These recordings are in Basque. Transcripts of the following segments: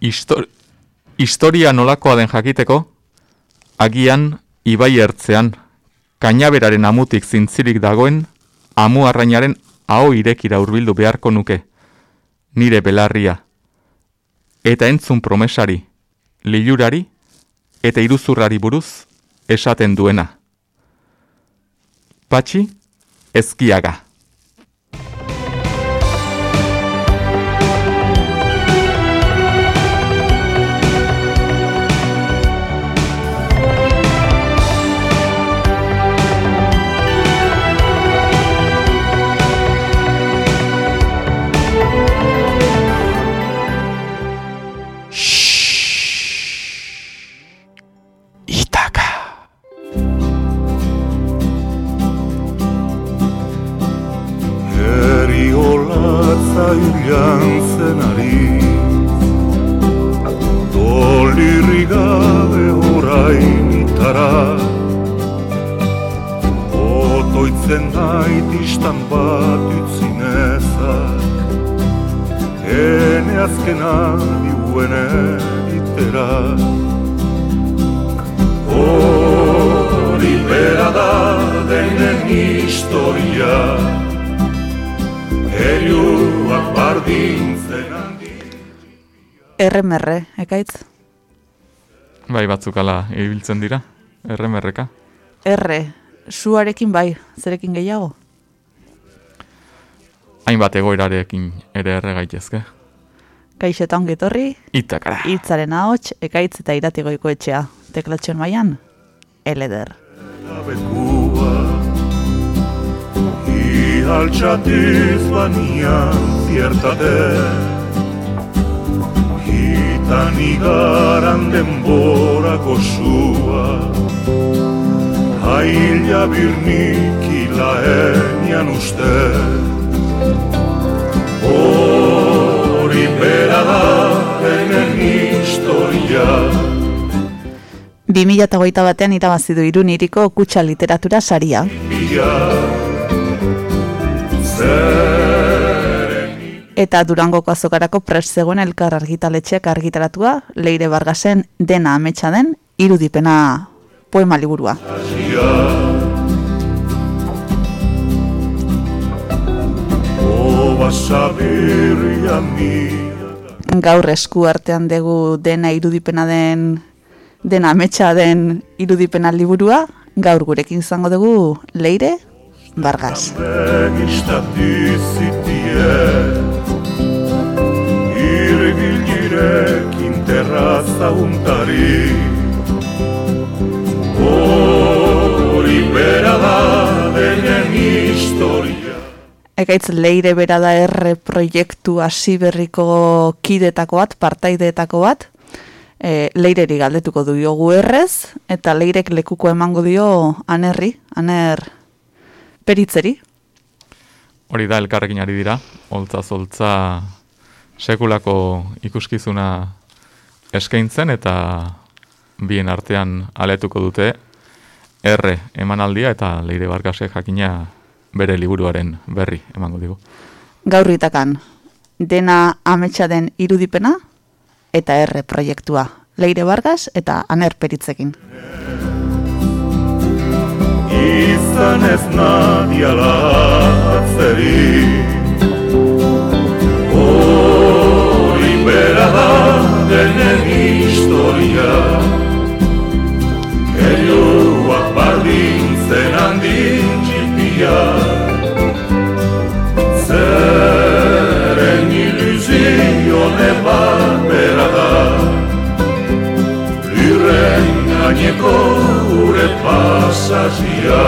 histori historia nolakoa den jakiteko, agian ibai ertzean, kainaberaren amutik zintzirik dagoen, amu arrainaren hau irekira hurbildu beharko nuke, nire belarria, eta entzun promesari, lilurari, eta iruzurrari buruz esaten duena. Patxi, ezkiaga. Erremerre, ekaitz? Bai, batzuk ala ibiltzen dira, erremerreka. Erre, suarekin bai, zerekin gehiago? Hainbat egoirarekin ere erre gaitezke. Kaixetan getorri? Itakara. Itzaren ahots, ekaitz eta iratigoiko etxea. Teklatxon maian, eleder. Ihaltxatiz bania ziertaten Tan igaran denborako sua Haila birnik ilaenian uste. Hori bera da enen historia. Bi eta goita batean irabazidu irun iriko kutsa literatura saria. Eta Durangoko azokarako prest zegoen elkar argitaletxeak argitaratua, leire bargasen dena ametsa den, irudipena poema liburua. Gaur esku artean dugu dena irudipena den, dena ametsa den irudipena liburua, gaur gurekin izango dugu leire bargas. Irekin terraza untari. Hori bera da denen historia. Ekaitz leire bera da erre proiektu hasi berriko kidetako bat, partaideetako bat. E, leireri galdetuko du jogu errez eta leirek lekuko emango dio anerri, aner peritzeri. Hori da elkarrekin ari dira, holtza zoltza sekulako ikuskizuna eskaintzen eta bien artean aletuko dute erre emanaldia eta leire barkasek jakina bere liburuaren berri emango digu. Gaurritakan, dena ametsa den irudipena eta erre proiektua. Leire Bargas eta Aner Peritzekin. Izan ez nadiala atzeri bera da denen historia Elioak bardin zen handin txipia Zeren iluzio nebat bera da Lirren gaineko gure pasazia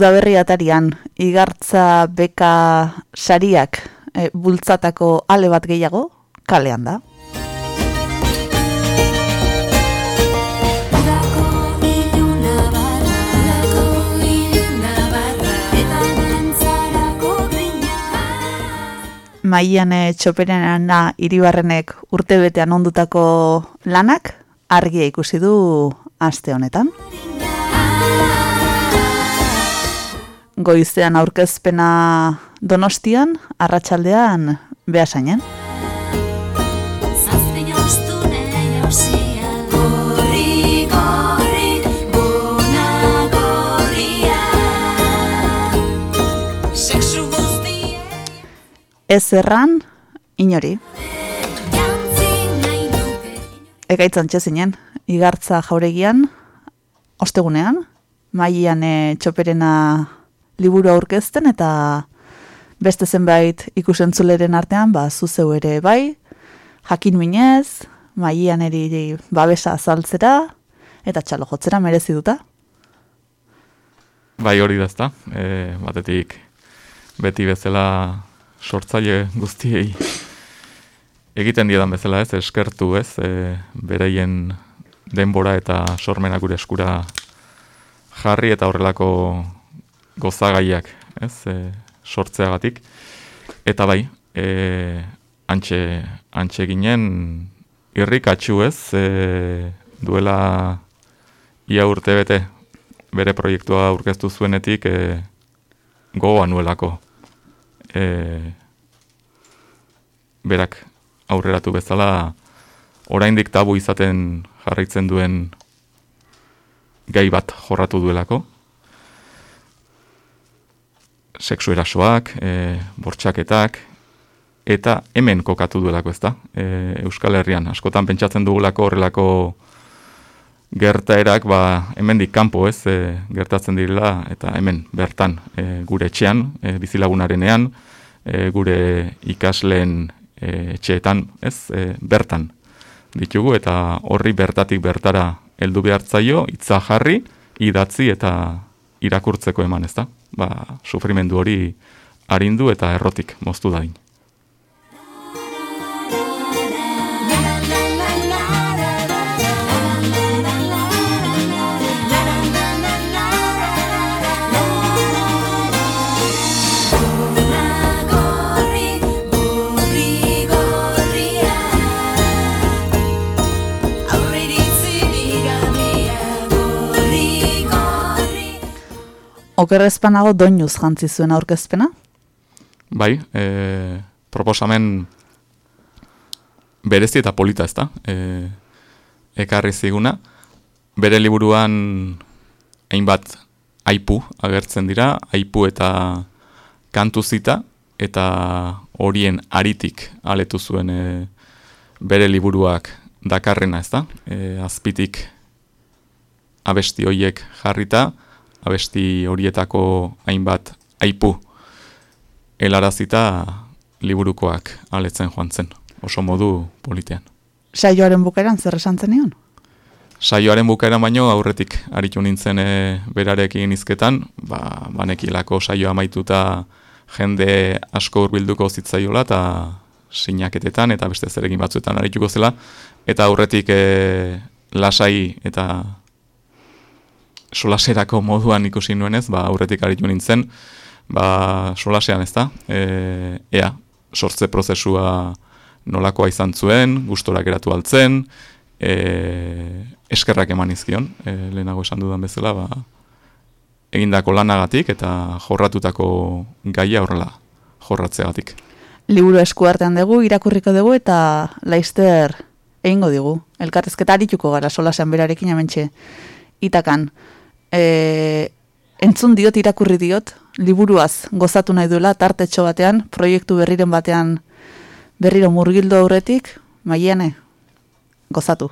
udaberri atarian, igartza beka sariak e, bultzatako ale bat gehiago, kalean da. Maian txoperena iribarrenek urte betean ondutako lanak argia ikusi du aste honetan. Goizean aurkezpena donostian, arratsaldean behasainen. Ez erran, inori. Ekaitzan txezinen, igartza jauregian, ostegunean, maian e, txoperena liburu aurkezten eta beste zenbait ikusentzuleren artean, ba, zuzeu ere bai, jakin minez, maian eri babesa azaltzera, eta txalo jotzera merezi duta. Bai hori dazta, e, batetik beti bezala sortzaile guztiei egiten diedan bezala ez, eskertu ez, e, bereien denbora eta sormena gure eskura jarri eta horrelako gozagaiak ez, e, sortzeagatik. Eta bai, e, antxe, antxe ginen irrik atxu ez, e, duela ia urte bete bere proiektua aurkeztu zuenetik e, gogoa nuelako e, berak aurreratu bezala oraindik tabu izaten jarraitzen duen gai bat jorratu duelako. Sexu erasoak, e, bortxaketak, eta hemen kokatu duelako ez da. E, Euskal Herrian, askotan pentsatzen dugulako horrelako gertaerak ba, hemendik kanpo ez e, gertatzen direla eta hemen bertan e, gure etxean, e, bizilagunarenean, e, gure ikasleen e, etxeetan ez e, bertan ditugu eta horri bertatik bertara heldu behartzaio hitza jarri, idatzi eta irakurtzeko eman ez da. Ba, sufrimendu hori arindu eta errotik moztu dain. Okerrezpanago doinuz jantzi zuen aurkezpena? Bai, e, proposamen berezi eta polita ez da, e, ekarri ziguna. Bere liburuan hainbat aipu agertzen dira, aipu eta kantu zita, eta horien aritik aletu zuen e, bere liburuak dakarrena ez da, e, azpitik abesti hoiek jarrita, abesti horietako hainbat aipu helarazita liburukoak aletzen joan zen, oso modu politean. Saioaren bukaeran zer esan zen Saioaren bukaeran baino aurretik aritu nintzen e, berarekin izketan, ba, banekilako saioa maituta jende asko urbilduko zitzaiola eta sinaketetan eta beste zerekin batzuetan arituko zela, eta aurretik e, lasai eta solaserako moduan ikusi nuenez, ba, aurretik aritu nintzen, ba, solasean ez da, e, ea, sortze prozesua nolakoa izan zuen, gustorak eratu altzen, e, eskerrak eman izkion, e, lehenago esan dudan bezala, ba, egindako lanagatik eta jorratutako gaia horrela jorratzeagatik. Liburu esku artean dugu, irakurriko dugu eta laizter egingo digu. Elkarrezketa arituko gara solasean berarekin amentxe itakan e, entzun diot irakurri diot, liburuaz gozatu nahi duela, tartetxo batean, proiektu berriren batean berriro murgildo aurretik, maiane, gozatu.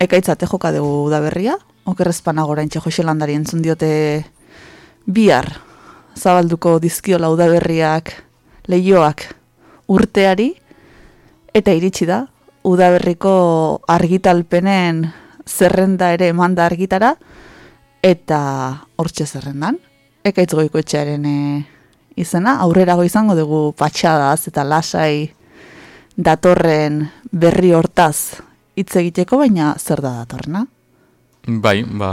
Ekaitzate joka dugu udaberria, okerrezpana gora entxe joxelandari entzun diote bihar. Zabalduko dizkiola udaberriak lehioak urteari, eta iritsi da, udaberriko argitalpenen zerrenda ere emanda argitara, eta hortxe zerrendan, ekaitz goiko etxearen e, izena, aurrerago izango dugu patxadaz eta lasai datorren berri hortaz hitz egiteko, baina zer da datorna? Bai, ba,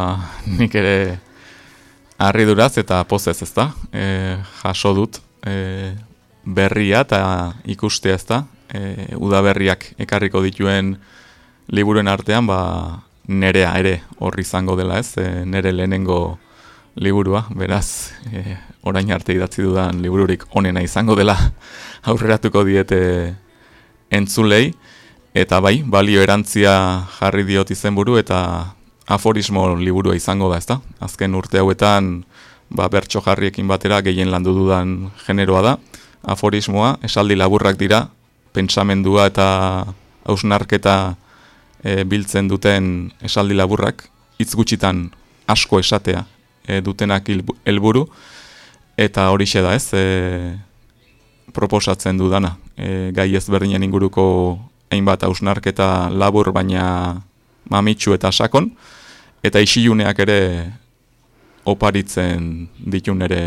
nik ere harriduraz eta pozez ez da, e, jaso dut e, berria eta ikustea ez da, e, udaberriak ekarriko dituen liburuen artean, ba, nerea ere horri izango dela ez, e, nere lehenengo liburua, beraz, e, orain arte idatzi dudan libururik onena izango dela aurreratuko diete entzulei, eta bai, balio erantzia jarri diot izenburu eta aforismo liburua izango da, ezta? Azken urte hauetan, ba, bertso jarriekin batera gehien landu dudan generoa da, aforismoa, esaldi laburrak dira, pentsamendua eta hausnarketa e, biltzen duten esaldi laburrak, hitz gutxitan asko esatea e, dutenak helburu eta hori da ez, e, proposatzen dudana. E, gai ezberdinen inguruko hainbat hausnarketa labur baina mamitsu eta sakon, eta isiluneak ere oparitzen ditun ere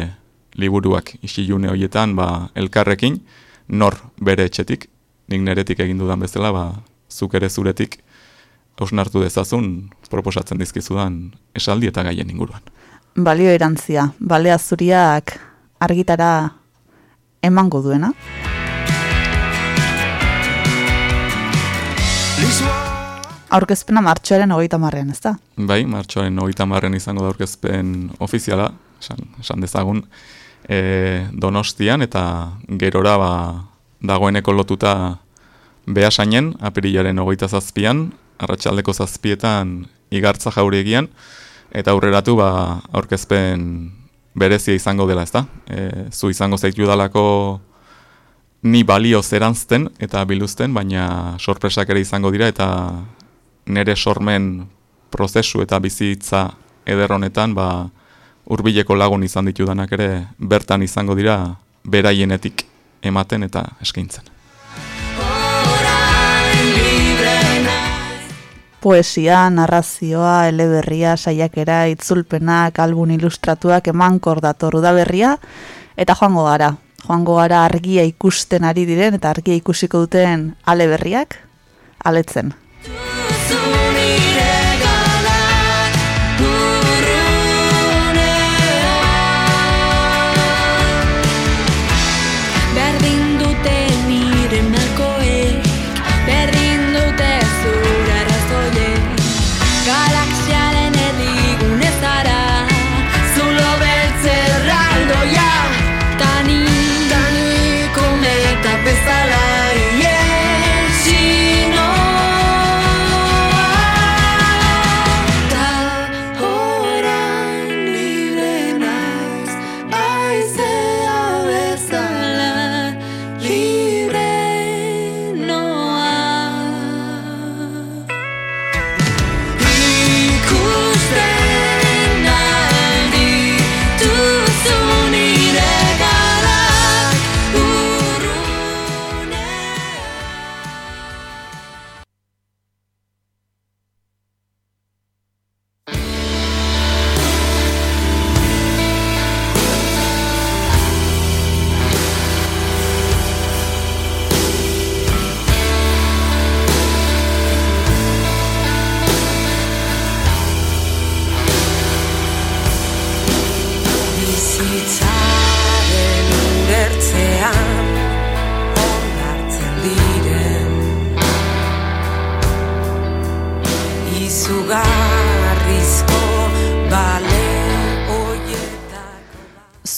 liburuak isilune horietan ba, elkarrekin, nor bere etxetik, nik neretik egin dudan bezala, ba, zuk ere zuretik hausnartu dezazun proposatzen dizkizudan esaldi eta gaien inguruan. Balio erantzia, balea zuriak argitara emango duena? Aurkezpena martxoaren hogeita marrean, ez da? Bai, martxoaren hogeita marrean izango da aurkezpen ofiziala, esan, esan dezagun, e, donostian eta gerora ba, dagoeneko lotuta behasainen, apirilaren hogeita zazpian, arratsaldeko zazpietan igartza jauregian, eta aurreratu ba, aurkezpen berezia izango dela, ezta? E, zu izango zaitu dalako ni balio zerantzten eta biluzten, baina sorpresak ere izango dira, eta nere sormen prozesu eta bizitza eder honetan, ba, urbileko lagun izan ditudanak ere bertan izango dira beraienetik ematen eta eskaintzen. poesia, narrazioa, eleberria, saiakera, itzulpenak, albun ilustratuak emankor datoru da berria, eta joango gara. Joango gara argia ikusten ari diren eta argia ikusiko duten aleberriak, aletzen.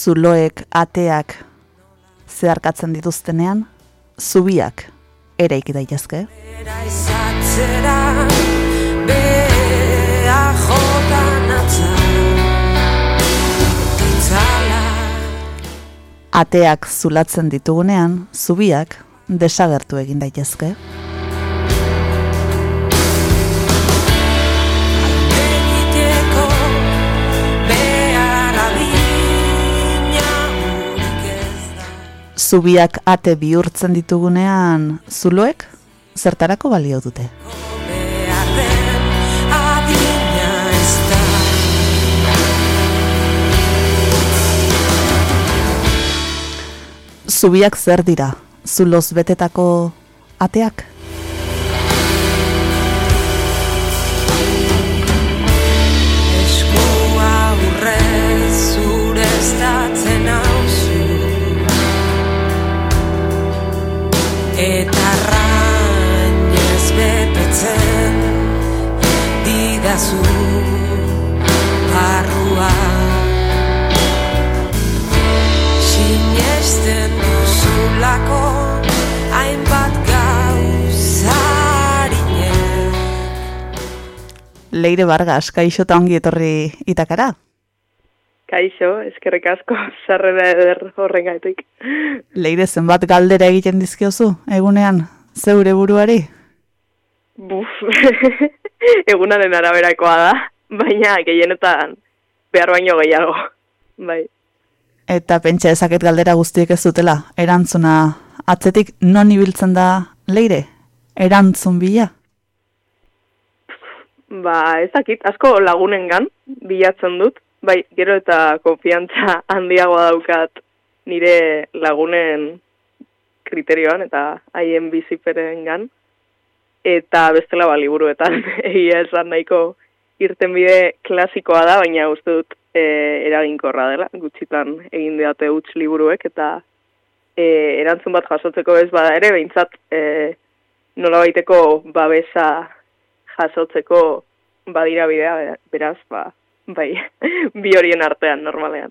Zuloek ateak zeharkatzen dituztenean, zubiak ere iki daitezke. Ateak zulatzen ditugunean, zubiak desagertu egin daitezke. Zubiak ate bihurtzen ditugunean zuloek zertarako balio dute. Zubiak zer dira, zuloz betetako ateak? Eta rainez betetzen didazu barrua sinesten duzulako hainbat gauzarine Leire Vargas, kaixo eta ongi etorri itakara? Kaixo, eskerrik asko, zarrera eder horren gaitik. Leire, zenbat galdera egiten dizkiozu, egunean, zeure buruari? Buf, egunaren araberakoa da, baina gehienetan behar baino gehiago, bai. Eta pentsa ezaket galdera guztiek ez dutela, erantzuna atzetik non ibiltzen da leire, erantzun bila? Ba, ezakit, asko lagunengan bilatzen dut, Bai, gero eta konfiantza handiagoa daukat nire lagunen kriterioan eta haien biziperen gan. Eta bestela ba, liburuetan egia esan nahiko irten bide klasikoa da, baina uste dut e, eraginkorra dela, gutxitan egin deate huts liburuek, eta e, erantzun bat jasotzeko ez bada ere, behintzat e, nola baiteko babesa jasotzeko badira bidea, beraz, ba, bai, bi horien artean normalean.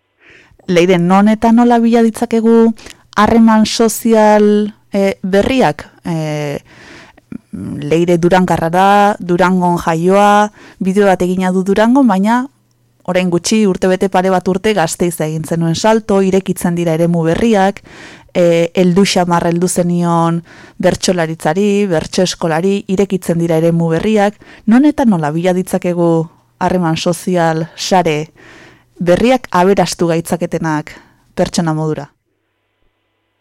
Leire, non eta nola bila ditzakegu harreman sozial e, berriak? E, leire durangarra da, durangon jaioa, bideo bat egina du durangon, baina orain gutxi urte bete pare bat urte gazteiz egin zenuen salto, irekitzen dira eremu berriak, e, eldu xamar eldu zenion bertxolaritzari, bertxo eskolari, irekitzen dira eremu berriak, non eta nola bila ditzakegu harreman sozial, sare, berriak aberastu gaitzaketenak pertsona modura?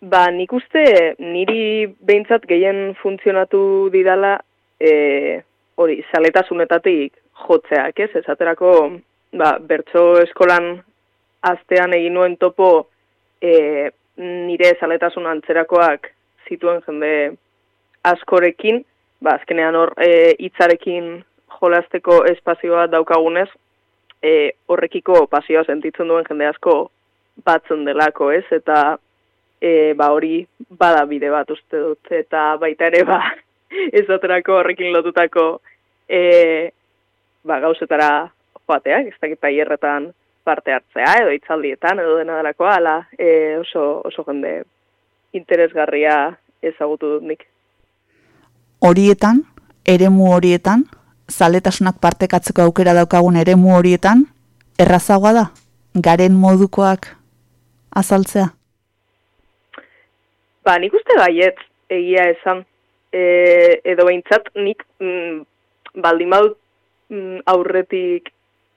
Ba, nik uste niri behintzat gehien funtzionatu didala e, hori, saletasunetatik jotzeak, ez? Ezaterako, ba, bertso eskolan astean egin nuen topo e, nire saletasun antzerakoak zituen jende askorekin, ba, azkenean hor e, hitzarekin jolasteko espazioa daukagunez, e, horrekiko pasioa sentitzen duen jende asko batzen delako, ez? Eta e, ba hori bada bide bat uste dut, eta baita ere ba ez horrekin lotutako e, ba, gauzetara joateak, ez dakit hierretan parte hartzea, edo itzaldietan, edo dena delakoa, ala e, oso, oso jende interesgarria ezagutu dut nik. Horietan, eremu horietan, zaletasunak partekatzeko aukera daukagun eremu horietan, errazagoa da, garen modukoak azaltzea? Ba, nik uste baiet egia esan, e, edo behintzat nik mm, baldin mm, aurretik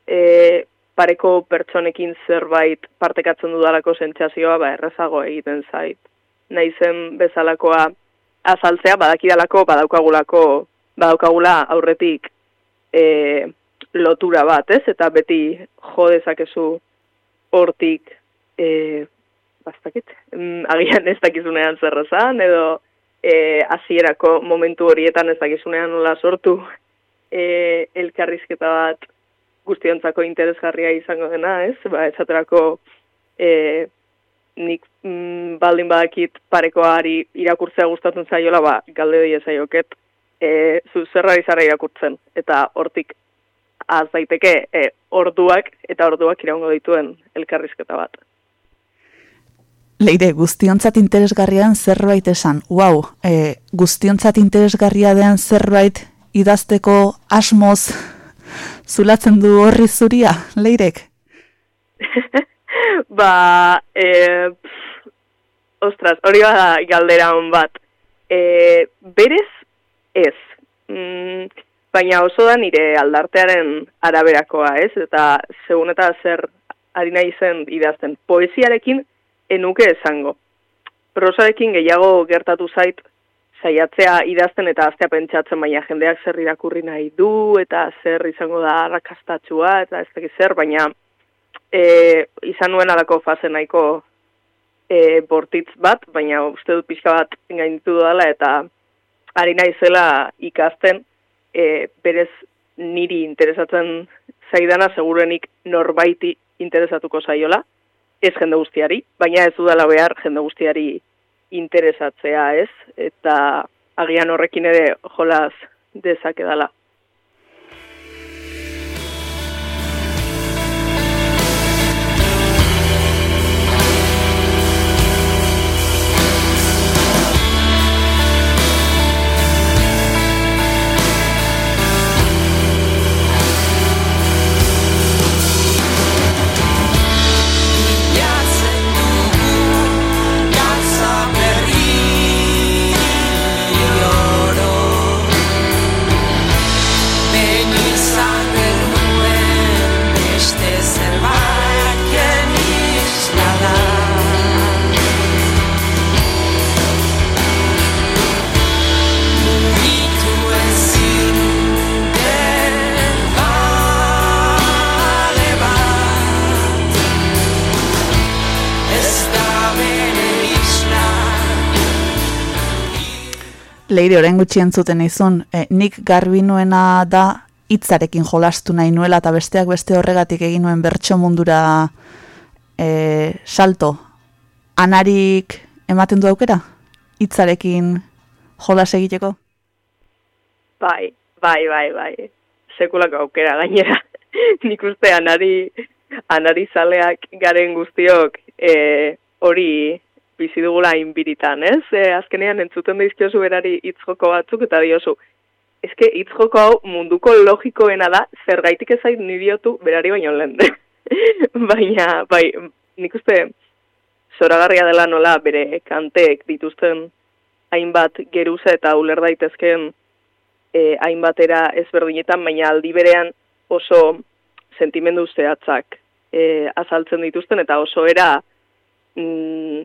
e, pareko pertsonekin zerbait partekatzen dudalako sentsazioa ba, errazago egiten zait. Naizen bezalakoa azaltzea, badakidalako, badaukagulako, badaukagula aurretik e, lotura bat, ez? Eta beti jo dezakezu hortik e, bastakit, mm, agian ez dakizunean zer edo e, hasierako momentu horietan ez dakizunean nola sortu e, elkarrizketa bat guztiontzako interesgarria izango dena, ez? Ba, esaterako e, nik mm, baldin badakit parekoari irakurtzea gustatzen zaiola, ba, galde dira zaioket, e, zu zerra izara irakurtzen, eta hortik az daiteke e, orduak eta orduak iraungo dituen elkarrizketa bat. Leire, guztiontzat interesgarrian zerbait esan, wow, e, guztiontzat interesgarria den zerbait idazteko asmoz zulatzen du horri zuria, Leirek? ba, e, ostras, hori bada galdera hon bat. E, berez ez. Mm, baina oso da nire aldartearen araberakoa, ez? Eta segun eta zer ari nahi zen idazten. Poesiarekin enuke esango. prosarekin gehiago gertatu zait, saiatzea idazten eta aztea pentsatzen baina jendeak zer irakurri nahi du eta zer izango da arrakastatxua eta ez dakit zer, baina e, izan nuen alako fase nahiko e, bortitz bat, baina uste dut pixka bat gainditu dela eta ari naizela ikasten e, berez niri interesatzen zaidana segurenik norbaiti interesatuko zaiola, ez jende guztiari, baina ez dudala behar jende guztiari interesatzea ez, eta agian horrekin ere jolaz dezakedala. Leire, orain gutxi entzuten izun, e, nik garbi nuena da hitzarekin jolastu nahi nuela eta besteak beste horregatik egin nuen bertso mundura e, salto. Anarik ematen du aukera? Hitzarekin jolas egiteko? Bai, bai, bai, bai. Sekulako aukera gainera. nik uste anari, anari zaleak garen guztiok e, hori bizi dugula inbiritan, ez? E, azkenean entzuten daizkiozu berari hitzjoko batzuk eta diozu. Ezke hitzjoko hau munduko logikoena da, zergaitik ezait nidiotu berari baino lehen. Baina, bai, nik uste zoragarria dela nola bere kanteek dituzten hainbat geruza eta uler daitezken e, hainbatera ezberdinetan, baina aldi berean oso sentimendu zehatzak e, azaltzen dituzten eta oso era mm,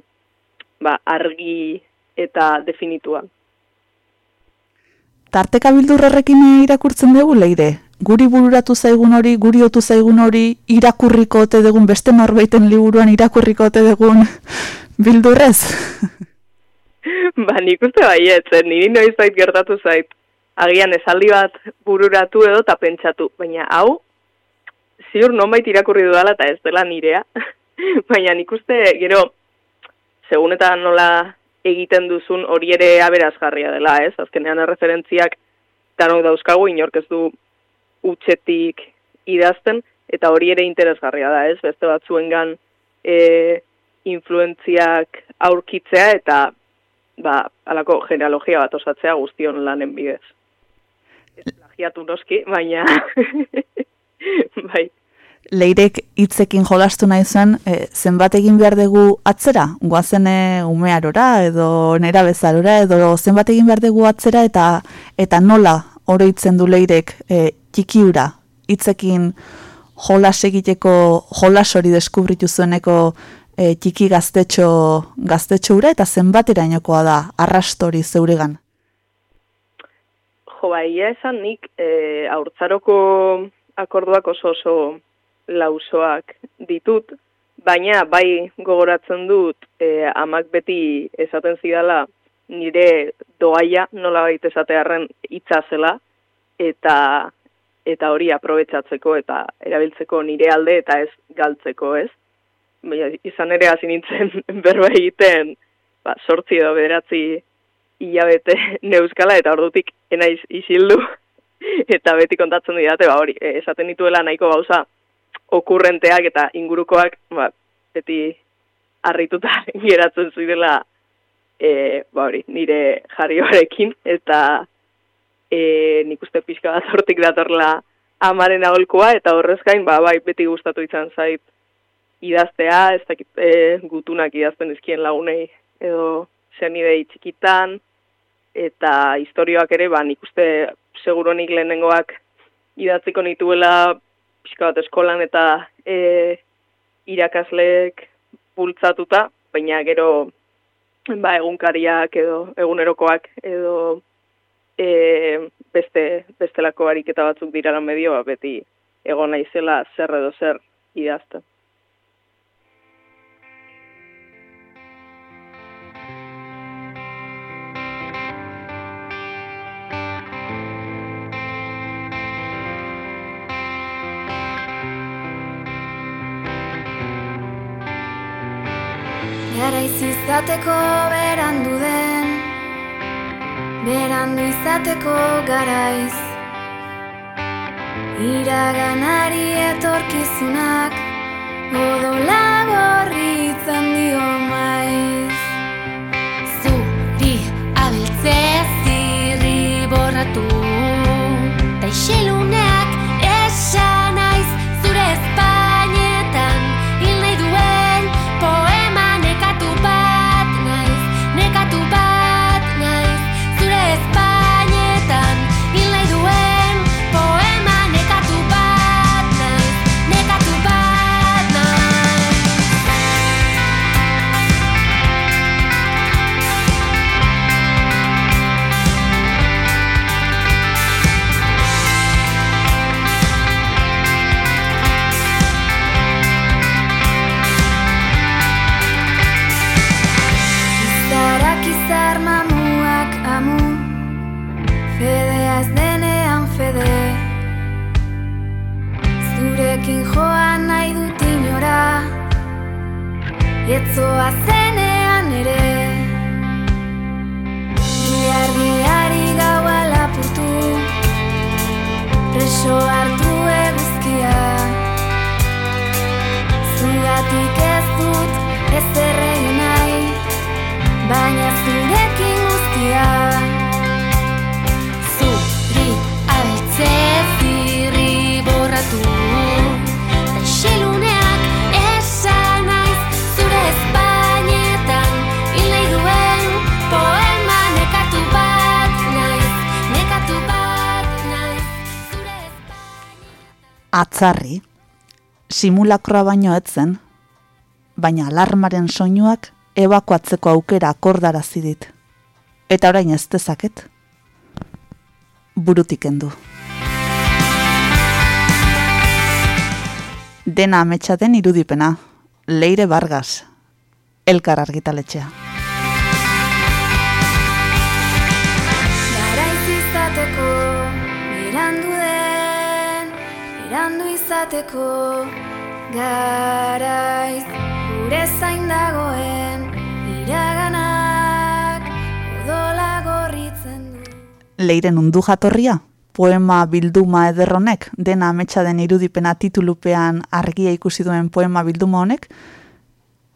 ba, argi eta definitua. Tarteka bildurrerrekin irakurtzen dugu leire? Guri bururatu zaigun hori, guri otu zaigun hori, irakurriko ote dugun, beste norbaiten liburuan irakurriko ote dugun bildurrez? ba, nik uste baiet, niri noiz bait gertatu zait. Agian esaldi bat bururatu edo eta pentsatu, baina hau, ziur nonbait irakurri dudala eta ez dela nirea. baina nik uste, gero, segun eta nola egiten duzun hori ere aberazgarria dela, ez? Azkenean erreferentziak danok dauzkagu inork ez du utxetik idazten, eta hori ere interesgarria da, ez? Beste batzuengan e, influentziak aurkitzea eta ba, alako genealogia bat osatzea guztion lanen bidez. Ez plagiatu noski, baina bai, leirek hitzekin jolastu nahi zuen, e, zenbat egin behar dugu atzera, guazene umearora, edo nera bezalora, edo zenbat egin behar dugu atzera, eta eta nola oroitzen du leirek e, txikiura, hitzekin jolas egiteko, jolas hori deskubritu zueneko e, txiki gaztetxo, gaztetxo ura, eta zenbat erainokoa da, arrastori zeuregan? Jo, bai, esan nik, e, aurtzaroko akorduak oso oso lausoak ditut, baina bai gogoratzen dut e, amak beti esaten zidala nire doaia nola baita esatearen hitza zela eta eta hori aprobetsatzeko eta erabiltzeko nire alde eta ez galtzeko, ez? Baina, izan ere hasi nintzen berba egiten, ba, sortzi edo bederatzi hilabete neuskala eta ordutik enaiz isildu eta beti kontatzen didate, ba, hori, esaten dituela nahiko gauza okurrenteak eta ingurukoak ba, beti harrituta geratzen zuidela e, ba hori, nire jarrioarekin eta e, nik uste pixka bat hortik datorla amaren aholkoa eta horrez gain ba, bai, beti gustatu izan zait idaztea, ez dakit e, gutunak idazten dizkien lagunei edo zen idei txikitan eta historioak ere, ba, nik uste seguronik lehenengoak idatziko nituela pixka bat eskolan eta e, irakasleek bultzatuta, baina gero ba, egunkariak edo egunerokoak edo e, beste bestelako ariketa batzuk dira lan medio, ba, beti egon naizela zer edo zer idazten. Izateko berandu den Berandu izateko garaiz. Iraganari etorkizunak Odola gorritzen dio maiz. Zuri abeltze zirri borratu Ta simulakroa baino etzen, baina alarmaren soinuak ebakuatzeko aukera akordarazi dit. Eta orain ez dezaket. Burutik endu. Dena ametsa den irudipena, Leire Vargas, Elkar argitaletxea. Izateko Berandu den Berandu izateko Garaiz. Gure zain dagoen Iraganak Odola gorritzen du. Leiren undu jatorria, poema bilduma ederronek, dena ametsa den irudipena titulupean argia ikusi duen poema bilduma honek,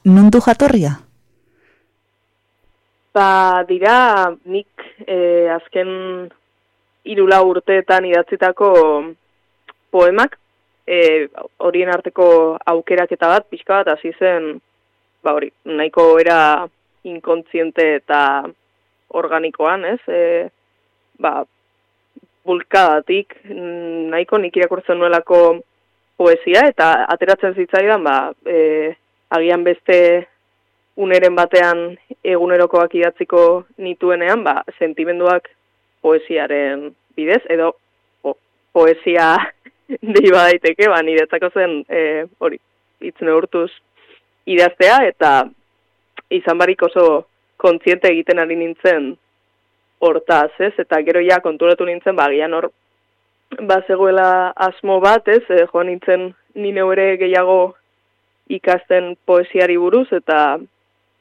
nundu jatorria? Ba, dira, nik eh, azken irula urteetan idatzitako poemak, eh, horien arteko aukeraketa bat, pixka bat, hasi zen, ba hori, nahiko era inkontziente eta organikoan, ez? E, ba, bulkadatik, mm, nahiko nik irakurtzen nuelako poesia, eta ateratzen zitzaidan, ba, e, agian beste uneren batean egunerokoak idatziko nituenean, ba, sentimenduak poesiaren bidez, edo po, poesia dei daiteke, ba, niretzako zen, e, hori, hitz neurtuz idaztea, eta izan barik oso kontziente egiten ari nintzen hortaz, ez? Eta gero ja konturatu nintzen, ba, gian hor, ba, zegoela asmo bat, ez? E, joan nintzen nine ere gehiago ikasten poesiari buruz, eta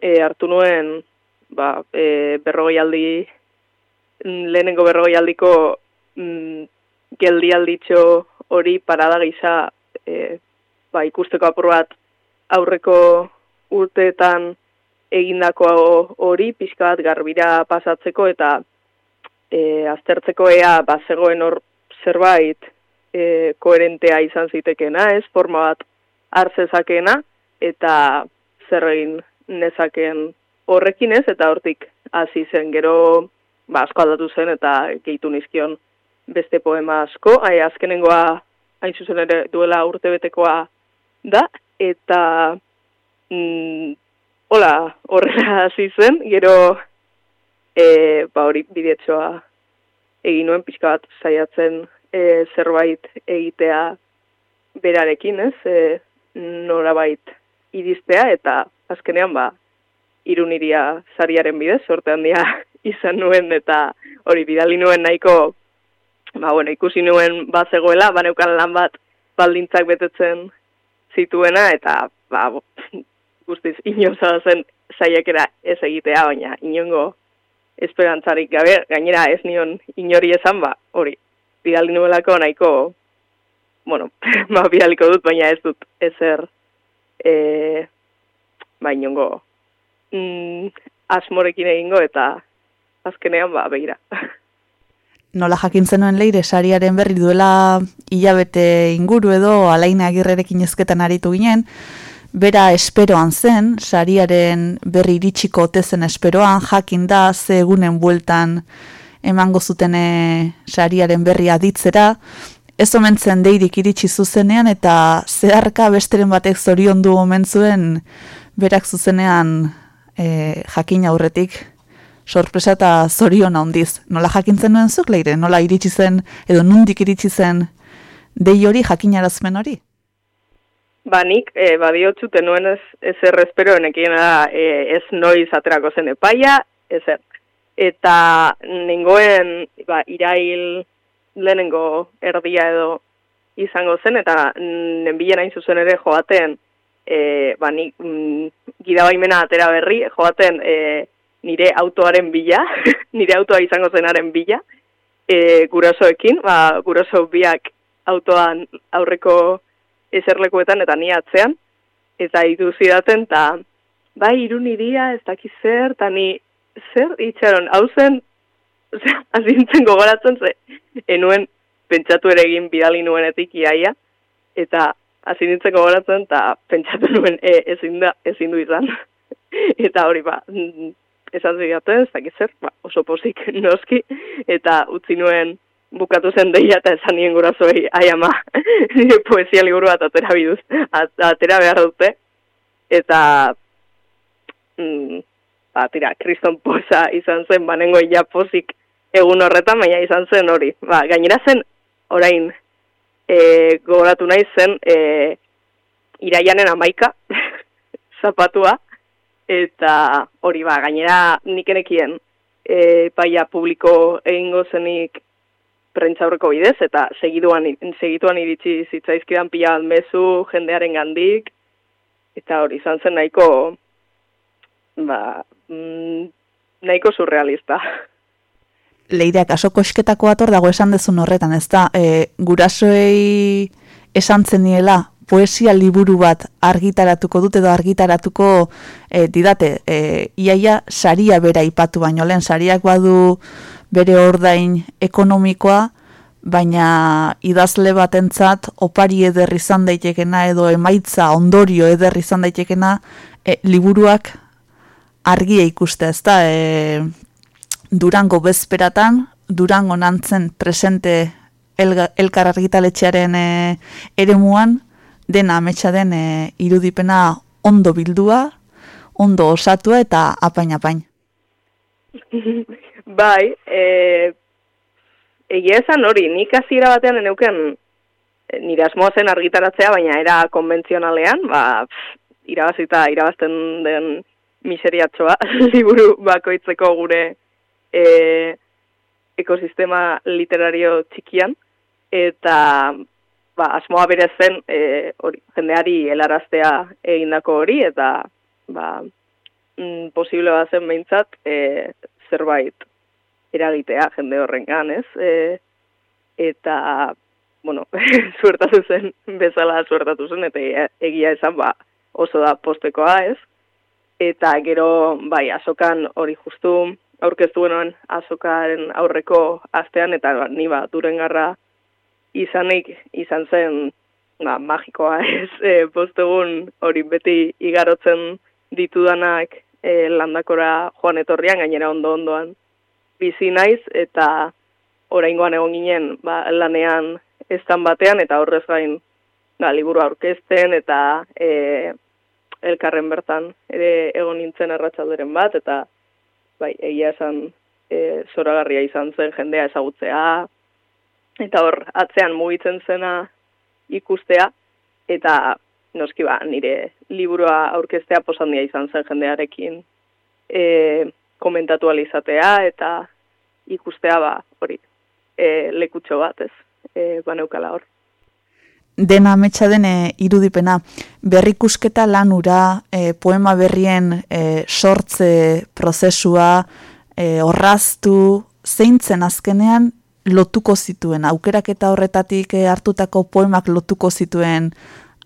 e, hartu nuen, ba, e, berrogei aldi, lehenengo berrogei aldiko mm, geldialditxo hori parada gisa e, ba, ikusteko apur bat aurreko urteetan egindako hori pixka bat garbira pasatzeko eta e, aztertzeko ea bazegoen hor zerbait e, koherentea izan zitekena, ez? Forma bat hartzezakena eta zer egin nezakeen horrekin ez, eta hortik hasi zen gero ba, asko aldatu zen eta gehitu nizkion beste poema asko, ai, azkenengoa hain zuzen ere duela urtebetekoa da, eta mm, hola, horrela hasi zen, gero, e, ba hori bidetsoa egin nuen pixka bat saiatzen e, zerbait egitea berarekin, ez? E, norabait iristea eta azkenean ba iruniria sariaren bidez, sorte handia izan nuen eta hori bidali nuen nahiko ba, bueno, ikusi nuen bazegoela, baneukan lan bat baldintzak betetzen zituena eta ba, guztiz inoza zen saiakera ez egitea, baina inongo esperantzarik gabe, gainera ez nion inori esan, ba, hori, bidali nuelako nahiko, bueno, ba, bidaliko dut, baina ez dut ezer, e, ba, inongo, mm, asmorekin egingo, eta azkenean, ba, behira. Nola jakin zenuen leire, sariaren berri duela hilabete inguru edo, alaina agirrerekin ezketan aritu ginen, bera esperoan zen, sariaren berri iritsiko otezen esperoan, jakin da, ze egunen bueltan emango zutene sariaren berri aditzera, ez omentzen deirik iritsi zuzenean, eta zeharka besteren batek zorion du omentzuen berak zuzenean e, jakin aurretik, sorpresa eta zorion handiz. Nola jakintzen nuen zuk, leire? Nola iritsi zen, edo nundik iritsi zen, dei hori jakinarazmen hori? Ba, nik, e, ba, tenuen ez, ez errespero, da, e, ez noiz aterako zen epaia, ez er. Eta nengoen, ba, irail lehenengo erdia edo izango zen, eta nenbilen hain zuzen ere joaten, e, ba, nik, mm, gidabaimena atera berri, joaten e, nire autoaren bila, nire autoa izango zenaren bila, e, gurasoekin, ba, guraso biak autoan aurreko eserlekuetan eta ni atzean, eta hitu zidaten, eta bai, irun iria, ez daki zer, eta ni zer itxaron, hau zen, azintzen gogoratzen, ze, enuen pentsatu ere egin bidali nuenetik iaia, eta azintzen gogoratzen, eta pentsatu nuen e, ezin, da, ezin du izan. eta hori ba, esan zidaten, ez daki zer, ba, oso pozik noski, eta utzi nuen, bukatu zen deia eta esan nien gurasoei, ai ama, poesia liburu bat atera biduz, atera behar dute, eta, mm, ba, tira, kriston posa izan zen, banengo ia pozik egun horretan, baina izan zen hori. Ba, gainera zen, orain, e, gogoratu nahi zen, e, iraianen amaika, zapatua, eta hori ba, gainera nik enekien, e, paia publiko egingo zenik prentzaurreko bidez, eta segituan, segituan iritsi zitzaizkidan pila mezu jendearen gandik, eta hori izan zen nahiko, ba, mm, nahiko surrealista. Leideak, aso kosketako ator dago esan dezun horretan, ez da, e, gurasoei esan zeniela, poesia liburu bat argitaratuko dut edo argitaratuko e, didate, e, iaia saria bera ipatu baino, lehen sariak badu bere ordain ekonomikoa, baina idazle batentzat opari eder izan daitekena edo emaitza ondorio eder izan daitekena e, liburuak argia ikuste, ez da, e, durango bezperatan, durango nantzen presente elkar argitaletxearen e, ere dena ametsa den e, irudipena ondo bildua, ondo osatua eta apain-apain. Bai, e, egia esan hori, nik hasiera batean eneuken e, nire asmoa zen argitaratzea, baina era konbentzionalean, ba, irabazita, irabazten den miseriatxoa, liburu bakoitzeko gure e, ekosistema literario txikian, eta ba, asmoa bere zen e, hori, jendeari helaraztea egindako hori, eta ba, mm, posible bat zen behintzat e, zerbait eragitea jende horrengan, ez? E, eta, bueno, suertatu zen, bezala suertatu zen, eta egia esan, ba, oso da postekoa, ez? Eta gero, bai, asokan hori justu aurkeztu benoen azokaren aurreko astean, eta ba, ni ba, durengarra izanik izan zen, ba, magikoa, ez? E, postegun hori beti igarotzen ditudanak e, landakora joan etorrian, gainera ondo-ondoan bizi naiz eta oraingoan egon ginen ba, lanean estan batean eta horrez gain ba, liburu aurkezten eta e, elkarren bertan ere egon nintzen arratsalderen bat, eta bai, egia esan e, zoragarria izan zen jendea ezagutzea, eta hor, atzean mugitzen zena ikustea, eta noski ba, nire liburua aurkeztea posandia izan zen jendearekin e, komentatu alizatea, eta ikustea ba, hori, e, lekutxo bat, ez, e, baneukala hor. Dena ametsa dene irudipena, berrikusketa lanura, e, poema berrien e, sortze prozesua, e, orraztu, zeintzen azkenean lotuko zituen, aukeraketa horretatik e, hartutako poemak lotuko zituen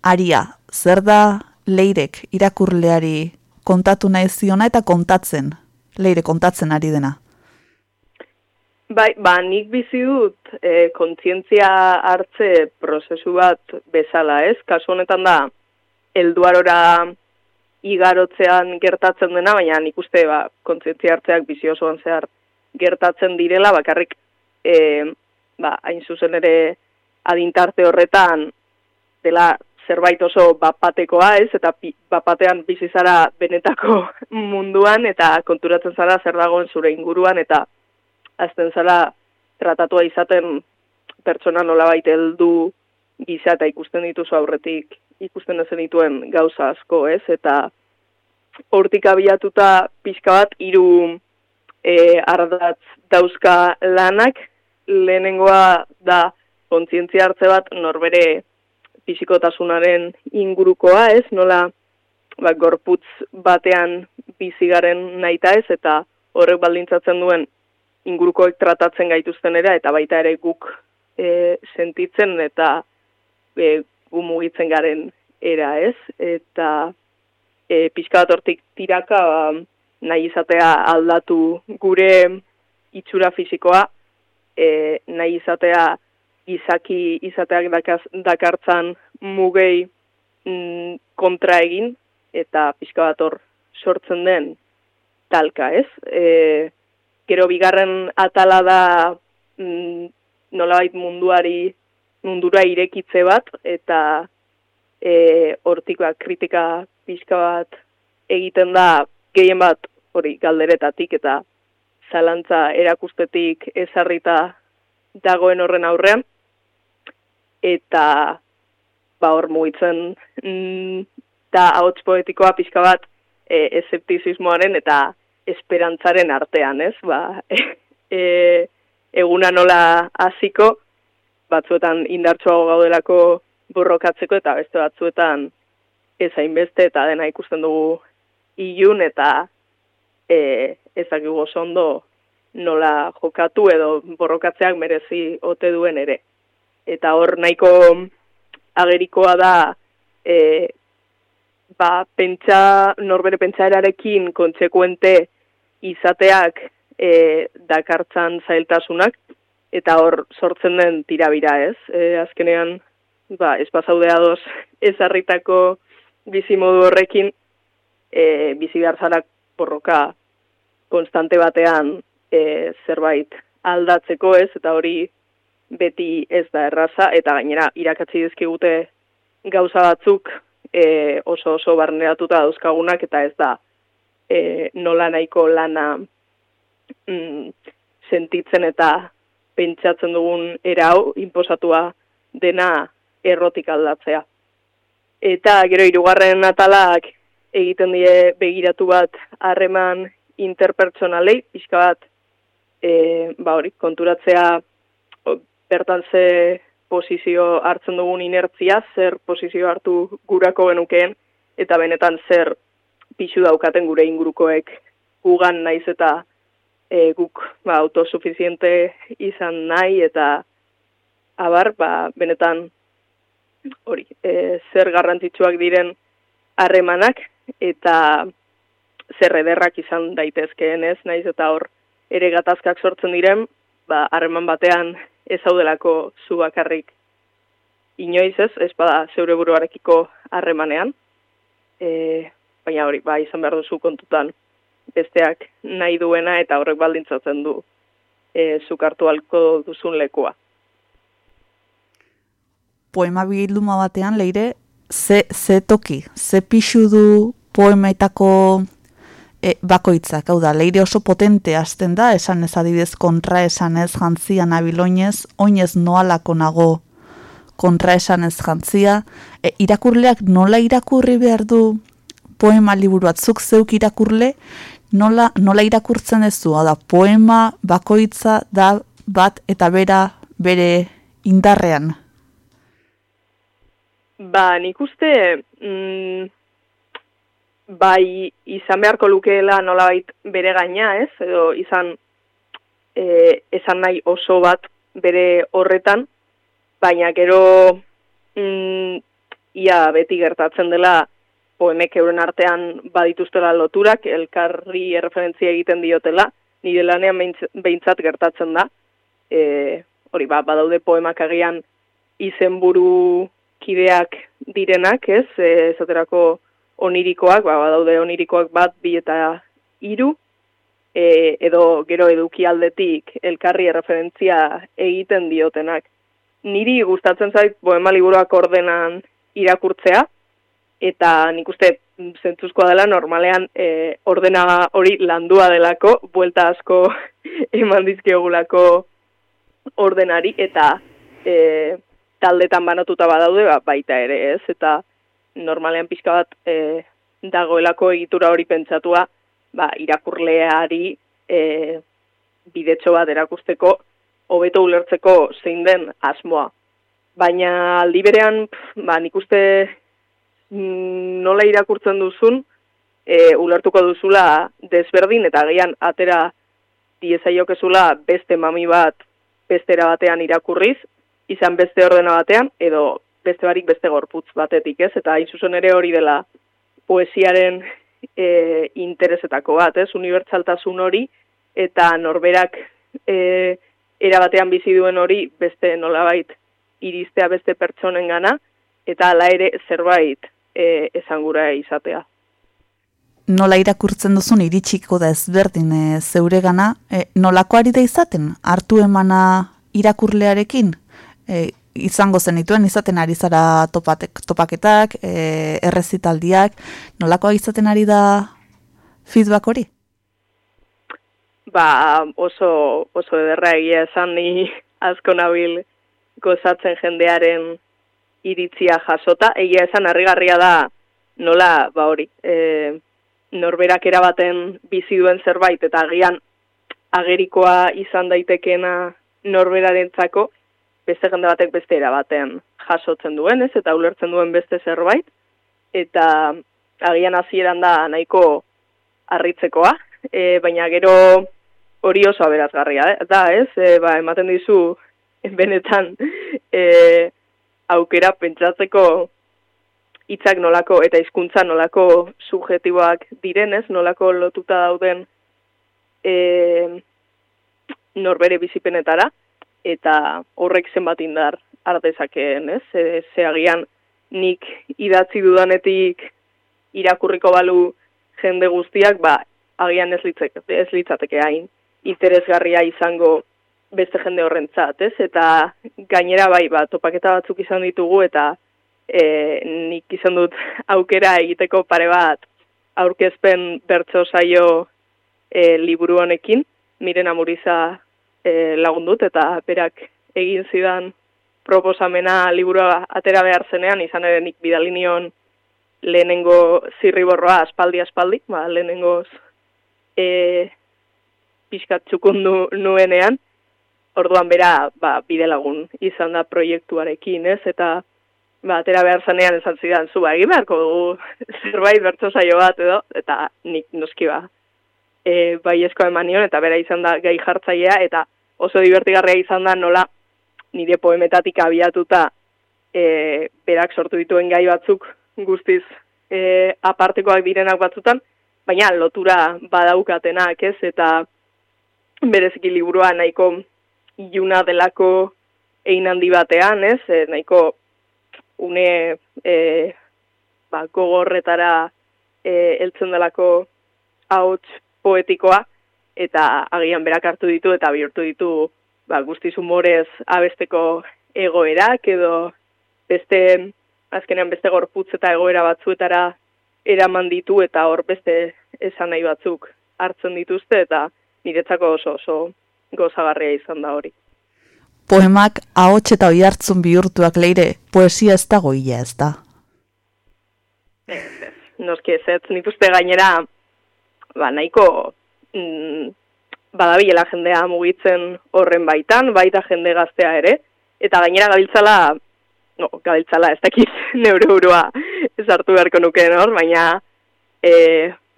aria, zer da leirek irakurleari kontatu nahi ziona eta kontatzen, leire kontatzen ari dena? Bai, ba, nik bizi dut e, kontzientzia hartze prozesu bat bezala, ez? Kasu honetan da, elduarora igarotzean gertatzen dena, baina nik uste ba, kontzientzia hartzeak bizi osoan zehar gertatzen direla, bakarrik, e, ba, hain zuzen ere adintarte horretan, dela zerbait oso bapatekoa, ez? Eta bapatean bizi zara benetako munduan, eta konturatzen zara zer dagoen zure inguruan, eta azten zara tratatua izaten pertsona nola baita heldu gisa eta ikusten dituzu aurretik ikusten ezen dituen gauza asko, ez? Eta hortik abiatuta pixka bat hiru e, ardatz dauzka lanak, lehenengoa da kontzientzia hartze bat norbere fisikotasunaren ingurukoa, ez? Nola ba, gorputz batean bizigaren naita ez, eta horrek baldintzatzen duen ingurukoek tratatzen gaituzten ere, eta baita ere guk e, sentitzen eta e, gu mugitzen garen era ez, eta e, pixka bat hortik tiraka ba, nahi izatea aldatu gure itxura fisikoa, e, nahi izatea izaki izateak dakaz, dakartzan mugei mm, kontra egin, eta pixka bat hor sortzen den talka ez. E, gero bigarren atala da mm, nolabait munduari mundura irekitze bat eta e, hortik ba, kritika pixka bat egiten da gehien bat hori galderetatik eta zalantza erakustetik ezarrita dagoen horren aurrean eta ba hor mugitzen mm, da ahots poetikoa pixka bat e, eseptizismoaren eta esperantzaren artean, ez? Ba, e, eguna nola hasiko batzuetan indartsuago gaudelako borrokatzeko eta beste batzuetan ez hainbeste eta dena ikusten dugu ilun eta e, ezakigu oso ondo nola jokatu edo borrokatzeak merezi ote duen ere. Eta hor nahiko agerikoa da e, ba, pentsa, norbere pentsaerarekin kontsekuente izateak e, dakartzan zailtasunak, eta hor sortzen den tirabira ez. E, azkenean, ba, ez pasaudea doz ezarritako bizimodu horrekin, e, bizi behar borroka konstante batean e, zerbait aldatzeko ez, eta hori beti ez da erraza, eta gainera irakatzi dizkigute gauza batzuk e, oso oso barneratuta dauzkagunak, eta ez da e, nola nahiko lana mm, sentitzen eta pentsatzen dugun era hau inposatua dena errotik aldatzea. Eta gero hirugarren atalak egiten die begiratu bat harreman interpertsonalei, pixka bat e, ba hori, konturatzea bertan ze posizio hartzen dugun inertzia, zer posizio hartu gurako genukeen, eta benetan zer pixu daukaten gure ingurukoek gugan naiz eta e, guk ba, autosuficiente izan nahi eta abar, ba, benetan hori, e, zer garrantzitsuak diren harremanak eta zer ederrak izan daitezkeen ez, naiz eta hor ere gatazkak sortzen diren, ba, harreman batean ez haudelako zu bakarrik inoiz ez, ez bada zeure buruarekiko harremanean. E, baina hori, ba, izan behar duzu kontutan besteak nahi duena eta horrek baldintzatzen du e, zukartu alko duzun lekua. Poema bilduma batean, leire, ze, ze toki, ze pixu du poemaetako e, bakoitzak, hau da, leire oso potente hasten da, esan ez adibidez kontra esan ez jantzia nabiloinez, oinez noalako nago kontra esan ez jantzia, e, irakurleak nola irakurri behar du? Poema liburu atzuk zeuk irakurle, nola, nola irakurtzen ez du, da, poema bakoitza da bat eta bera bere indarrean. Ba, nik uste, mm, bai izan beharko lukeela nolabait bere gaina, ez? Edo izan e, esan nahi oso bat bere horretan, baina gero mm, ia beti gertatzen dela poemek euren artean badituztela loturak, elkarri erreferentzia egiten diotela, nire lanean behintzat gertatzen da. E, hori ba, badaude poemak agian izenburu kideak direnak, ez? E, esaterako onirikoak, ba, badaude onirikoak bat, bi eta hiru, e, edo gero eduki aldetik elkarri erreferentzia egiten diotenak. Niri gustatzen zait poema liburuak ordenan irakurtzea, eta nik uste zentzuzkoa dela normalean e, ordena hori landua delako, buelta asko eman dizkiogulako ordenari, eta e, taldetan banatuta badaude, ba, baita ere ez, eta normalean pixka bat e, dagoelako egitura hori pentsatua, ba, irakurleari e, bidetxo bat erakusteko, hobeto ulertzeko zein den asmoa. Baina aldi berean, ba, nik uste mm, nola irakurtzen duzun, e, ulertuko duzula desberdin, eta gehian atera diezaiok beste mami bat bestera batean irakurriz, izan beste ordena batean, edo beste barik beste gorputz batetik, ez? Eta hain zuzen ere hori dela poesiaren e, interesetako bat, ez? Unibertsaltasun hori, eta norberak e, erabatean bizi duen hori beste nolabait iristea beste pertsonen gana, eta ala ere zerbait e, esangura izatea. Nola irakurtzen duzun iritsiko da ezberdin e, zeure gana, e, nolako ari da izaten, hartu emana irakurlearekin, e, izango zenituen izaten ari zara topatek, topaketak, e, errezitaldiak, nolakoa izaten ari da feedback hori? Ba, oso, oso ederra egia esan ni asko nabil gozatzen jendearen iritzia jasota. Egia esan harrigarria da nola, ba hori, e, norberak erabaten bizi duen zerbait eta agian agerikoa izan daitekena norberarentzako, beste jende batek beste era batean jasotzen duen, ez, eta ulertzen duen beste zerbait, eta agian hasieran da nahiko harritzekoa, e, baina gero hori oso aberazgarria, eh? da, ez, e, ba, ematen dizu benetan e, aukera pentsatzeko hitzak nolako eta hizkuntza nolako subjetiboak direnez, nolako lotuta dauden e, norbere bizipenetara, eta horrek zenbat indar ardezakeen, ez? E, ze agian nik idatzi dudanetik irakurriko balu jende guztiak, ba, agian ez, litzek, ez litzateke hain interesgarria izango beste jende horrentzat, ez? Eta gainera bai, ba, topaketa batzuk izan ditugu eta e, nik izan dut aukera egiteko pare bat aurkezpen bertso saio e, liburu honekin, miren amuriza e, lagundut eta berak egin zidan proposamena liburua atera behar zenean, izan ere nik bidalinion lehenengo zirriborroa aspaldi aspaldi, ba, lehenengo e, pixkat txukundu nuenean, orduan bera ba, bidelagun izan da proiektuarekin, ez, eta ba, atera behar zenean esan zidan, zu ba, egin beharko dugu zerbait bertso saio bat edo, eta nik noski ba, e, bai esko emanion, eta bera izan da gai jartzailea, eta oso divertigarria izan da nola nire poemetatik abiatuta e, berak sortu dituen gai batzuk guztiz e, apartekoak direnak batzutan, baina lotura badaukatenak ez, eta bereziki liburua nahiko iluna delako egin handi batean, ez, e, nahiko une e, ba, gogorretara e, eltzen delako hauts poetikoa, eta agian berak hartu ditu eta bihurtu ditu ba, guztiz humorez abesteko egoerak edo beste azkenean beste gorputz eta egoera batzuetara eraman ditu eta hor beste esan nahi batzuk hartzen dituzte eta niretzako oso oso gozagarria izan da hori. Poemak ahots eta oi hartzun bihurtuak leire, poesia ez dago ia ez da. Ez, ez, noski ez, ez, nik uste gainera, ba, nahiko mm, badabilela jendea mugitzen horren baitan, baita jende gaztea ere, eta gainera gabiltzala, no, gabiltzala ez dakiz neure burua ez hartu beharko nukeen hor, baina, e,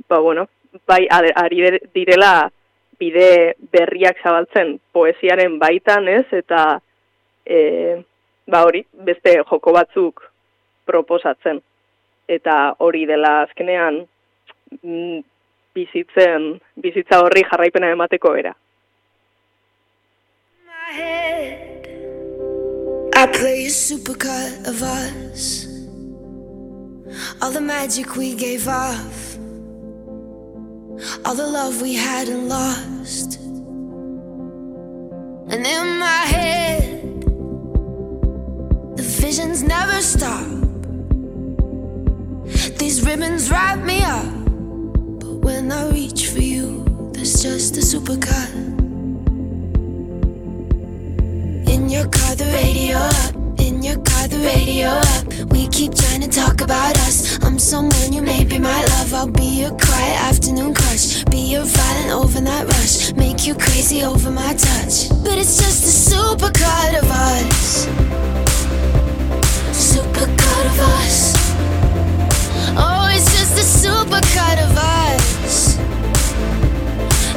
ba, bueno, bai, ari direla bide berriak zabaltzen poesiaren baitan ez, eta e, ba hori, beste joko batzuk proposatzen. Eta hori dela azkenean mm, bizitzen, bizitza horri jarraipena emateko era. I play a supercut of us All the magic we gave off all the love we had and lost. And in there's just a supercut. In your car, the radio up in your car, the radio up. We keep trying to talk about us. I'm someone you may be my love. I'll be your quiet afternoon crush. Be your violent overnight rush. Make you crazy over my touch. But it's just a super cut of us. Super cut of us. Oh, it's just a super cut of us.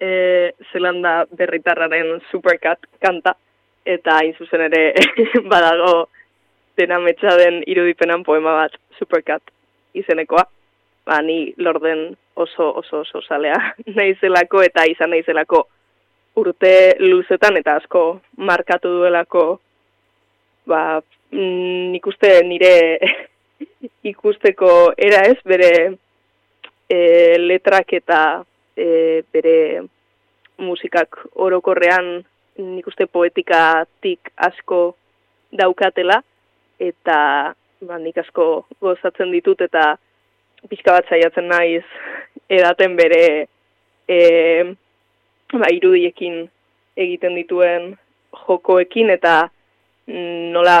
e, Zelanda berritarraren supercat kanta, eta hain zuzen ere badago dena metxa den irudipenan poema bat supercat izenekoa. Ba, ni lorden oso oso oso salea naizelako eta izan naizelako urte luzetan eta asko markatu duelako ba, mm, nik uste nire ikusteko era ez, bere e, letrak eta e, bere musikak orokorrean nik uste poetikatik asko daukatela, eta ba, nik asko gozatzen ditut, eta pixka bat zaiatzen naiz edaten bere e, ba, irudiekin egiten dituen jokoekin, eta mm, nola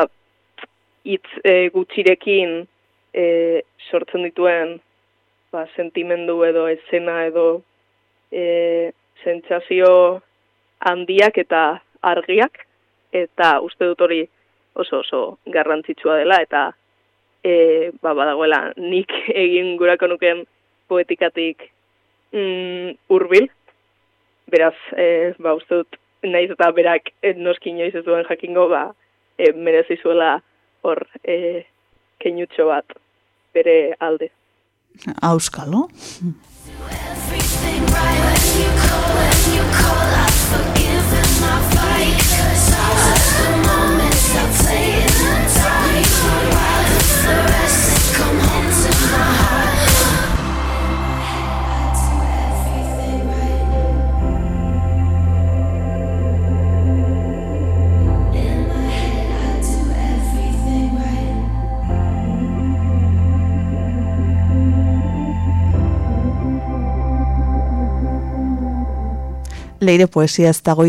hitz e, gutxirekin e, sortzen dituen ba, sentimendu edo esena edo e, sentsazio handiak eta argiak eta uste dut hori oso oso garrantzitsua dela eta e, ba, badagoela nik egin gurako nuken poetikatik mm, urbil beraz e, ba, uste dut naiz eta berak e, noski inoiz ez duen jakingo ba, e, merezizuela hor e, keinutxo bat bere alde. Auskalo? I've my the moments I Leire poesia ez dago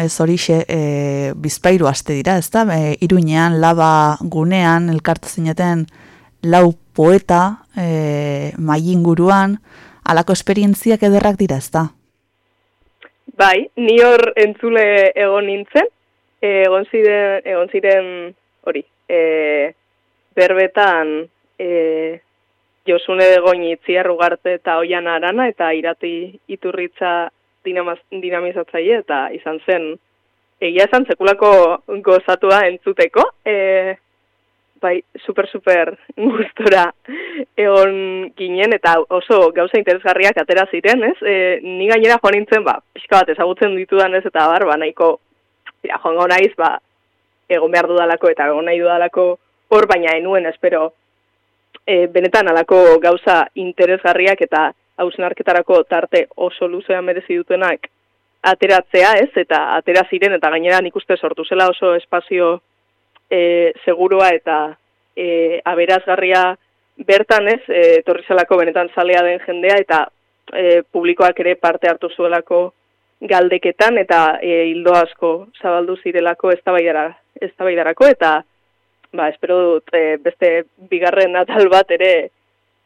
ez horixe, e, bizpairu aste dira, ez da? E, iruñean, laba gunean, elkartu zineten lau poeta, e, guruan, alako esperientziak ederrak dira, ez da? Bai, ni hor entzule egon nintzen, e, egon ziren, egon ziren hori, e, berbetan e, Josune Begoñi itziar ugarte eta oian arana eta irati iturritza dinamaz, dinamizatzaile eta izan zen egia esan sekulako gozatua entzuteko. E, bai, super, super gustora egon ginen, eta oso gauza interesgarriak atera ziren, ez? E, ni gainera joan nintzen, ba, pixka bat ezagutzen ditudan ez, eta bar, ba, nahiko, ja, joango naiz, ba, egon behar dudalako eta egon nahi dudalako hor, baina enuen, espero, e, benetan alako gauza interesgarriak eta hausnarketarako tarte oso luzean merezi dutenak ateratzea, ez? Eta atera ziren, eta gainera nik uste sortu zela oso espazio e, segurua eta e, aberazgarria bertan ez, e, torri zelako benetan zalea den jendea eta e, publikoak ere parte hartu zuelako galdeketan eta e, hildo asko zabaldu zirelako eztabaidarako eta ba, espero dut e, beste bigarren atal bat ere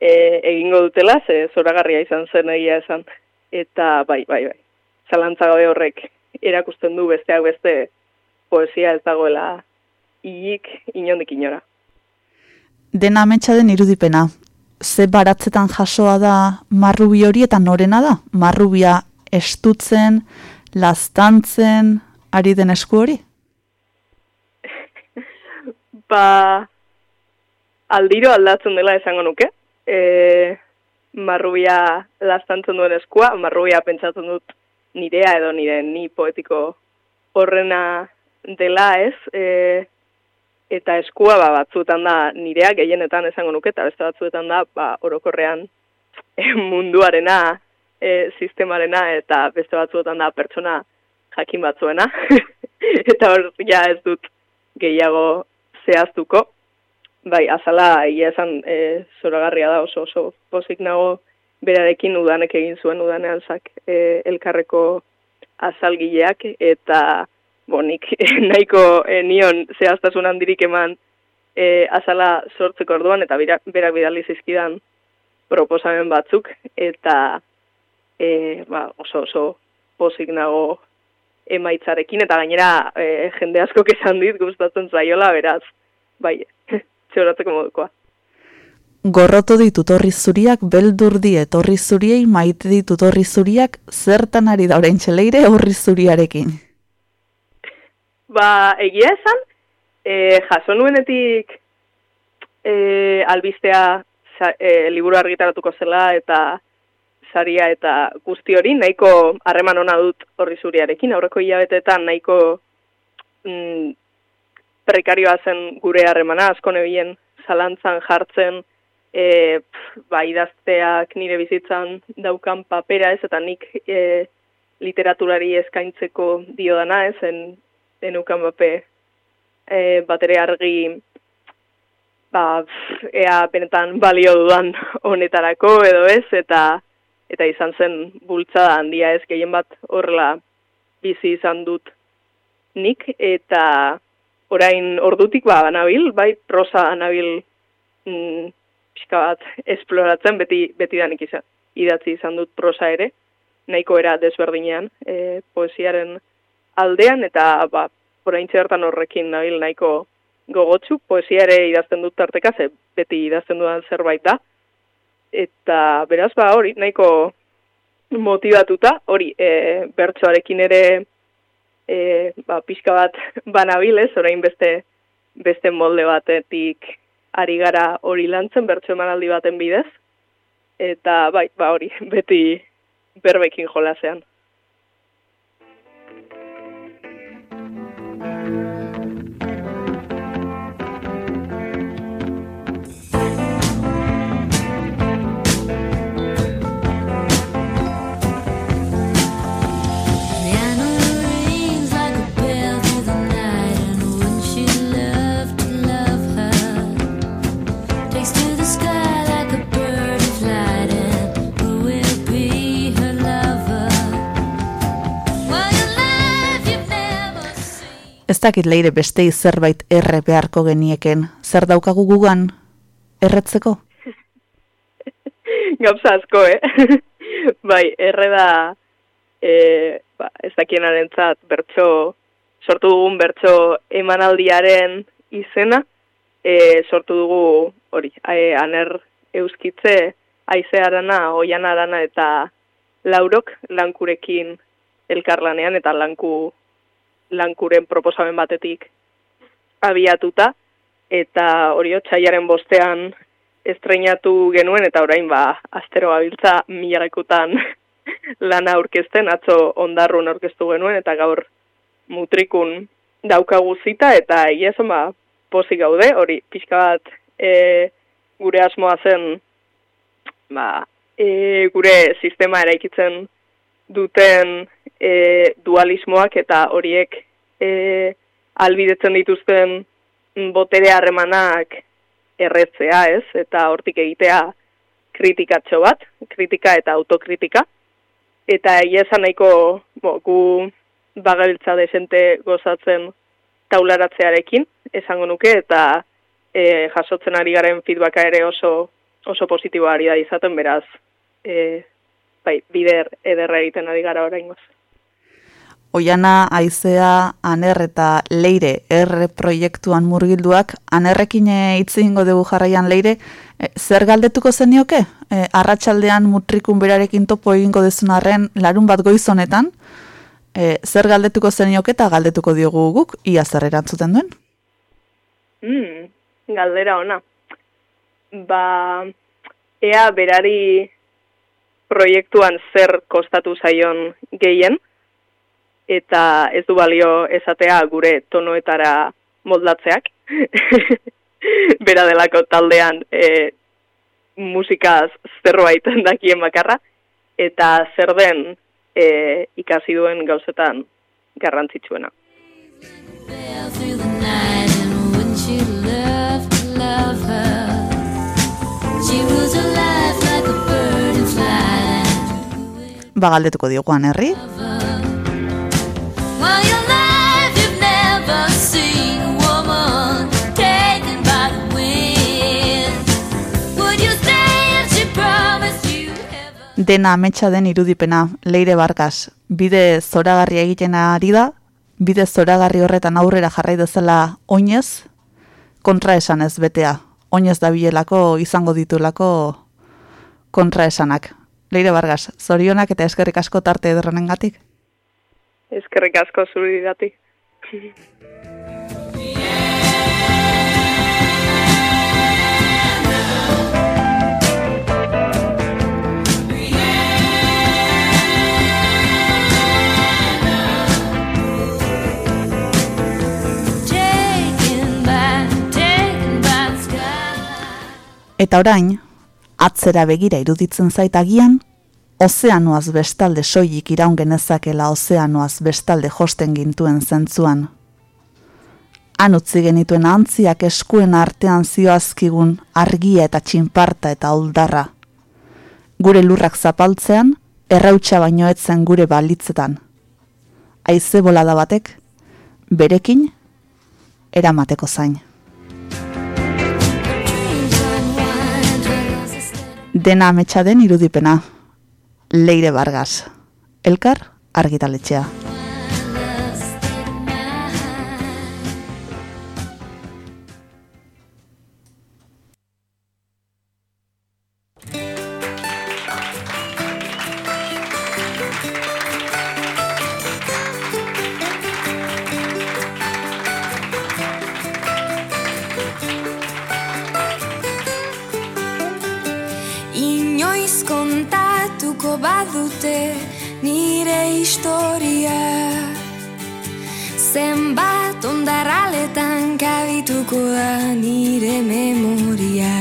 e, egingo dutela, ze zoragarria izan zen egia esan. Eta bai, bai, bai, zalantzagabe horrek erakusten du besteak beste poesia ez dagoela hilik inondik inora. Dena ametsa den irudipena, ze baratzetan jasoa da marrubi hori eta norena da? Marrubia estutzen, lastantzen, ari den esku hori? ba, aldiro aldatzen dela esango nuke. E, marrubia lastantzen duen eskua, marrubia pentsatzen dut nirea edo nire ni poetiko horrena dela ez, e, eta eskua ba, batzuetan da nirea gehienetan esango nuke, eta beste batzuetan da ba, orokorrean munduarena, e, sistemarena, eta beste batzuetan da pertsona jakin batzuena. eta hor, ja ez dut gehiago zehaztuko. Bai, azala, ia esan, e, zoragarria da oso oso pozik nago berarekin udanek egin zuen udanean zak e, elkarreko azalgileak, eta bonik nahiko e, nion zehaztasun handirik eman e, azala sortzeko orduan eta bera, berak bidali zizkidan proposamen batzuk eta e, ba, oso oso pozik nago emaitzarekin eta gainera e, jende asko esan dit gustatzen zaiola beraz bai txoratzeko modukoa Gorroto ditut horri zuriak, beldur diet horri zuriei, maite ditut horri zuriak, zertan ari da orain txeleire horri zuriarekin? Ba, egia esan, e, jaso nuenetik e, albistea e, liburu argitaratuko zela eta saria eta guzti hori, nahiko harreman ona dut horri zuriarekin, aurreko hilabetetan nahiko mm, prekarioa zen gure harremana, asko nebien zalantzan jartzen, e, ba, idazteak nire bizitzan daukan papera ez, eta nik e, literaturari eskaintzeko dio dana ez, en, denukan bape e, batere argi ba, ea benetan balio dudan honetarako edo ez, eta eta izan zen bultzada handia ez gehien bat horrela bizi izan dut nik, eta orain ordutik ba, anabil, bai prosa anabil mm, pixka bat esploratzen, beti, beti danik izan, idatzi izan dut prosa ere, nahiko era desberdinean e, poesiaren aldean, eta ba, orain txertan horrekin nabil nahiko gogotsu, poesia ere idazten dut tarteka, ze beti idazten dudan zerbait da. Eta beraz, ba, hori, nahiko motivatuta, hori, e, bertsoarekin ere e, ba, pixka bat banabilez, orain beste, beste molde batetik ari gara hori lantzen, bertso emanaldi baten bidez. Eta bai, ba, hori, beti berbekin jolasean. Ez dakit leire beste zerbait erre beharko genieken. Zer daukagu gugan erretzeko? Gauza asko, eh? bai, erre da e, ba, ez dakien arentzat bertso, sortu dugun bertso emanaldiaren izena, e, sortu dugu hori, e, aner euskitze aizearana, oianarana eta laurok lankurekin elkarlanean eta lanku lankuren proposamen batetik abiatuta, eta hori txaiaren bostean estreinatu genuen, eta orain ba, astero gabiltza milarekutan lana aurkezten, atzo ondarrun aurkeztu genuen, eta gaur mutrikun daukagu zita, eta egia ba, pozik gaude, hori pixka bat e, gure asmoa zen ba, e, gure sistema eraikitzen duten e, dualismoak eta horiek e, albidetzen dituzten botere harremanak erretzea, ez? Eta hortik egitea kritikatxo bat, kritika eta autokritika. Eta egia esan nahiko bo, gu bagabiltza desente gozatzen taularatzearekin, esango nuke, eta e, jasotzen ari garen feedbacka ere oso oso positiboa ari da izaten, beraz, e, bai, bider ederra egiten ari gara orain Oiana, Aizea, Aner eta Leire R proiektuan murgilduak, Anerrekin eh, hitz egingo dugu jarraian Leire, e, zer galdetuko zenioke? E, arratsaldean mutrikun berarekin topo egingo dezunarren larun bat goizonetan, e, zer galdetuko zenioke eta galdetuko diogu guk, ia zer erantzuten duen? Mm, galdera ona. Ba, ea berari proiektuan zer kostatu zaion gehien, eta ez du balio esatea gure tonoetara moldatzeak. Bera delako taldean e, musikaz zerbait dakien bakarra, eta zer den e, ikasi duen gauzetan garrantzitsuena. Bagaldetuko dioguan herri. Dena ametsa den irudipena, leire barkas, bide zoragarria egiten ari da, bide zoragarri horretan aurrera jarrai dezala oinez, kontra esan ez betea, oinez da bilelako izango ditulako kontra esanak. Leire bargas, zorionak eta eskerrik asko tarte edronen gatik? Eskerrik asko zuri gatik. Eta orain, atzera begira iruditzen zaitagian, ozeanoaz bestalde soilik iraun genezakela ozeanoaz bestalde josten gintuen zentzuan. Han utzi genituen antziak eskuen artean zioazkigun argia eta txinparta eta oldarra. Gure lurrak zapaltzean, errautsa baino etzen gure balitzetan. Aize bolada batek, berekin, eramateko zain. Dena ametsa den irudipena. Leire Vargas. Elkar, argitaletxea. Badute nire historia. Zenbat ondarraletan kabituko da nire memoria.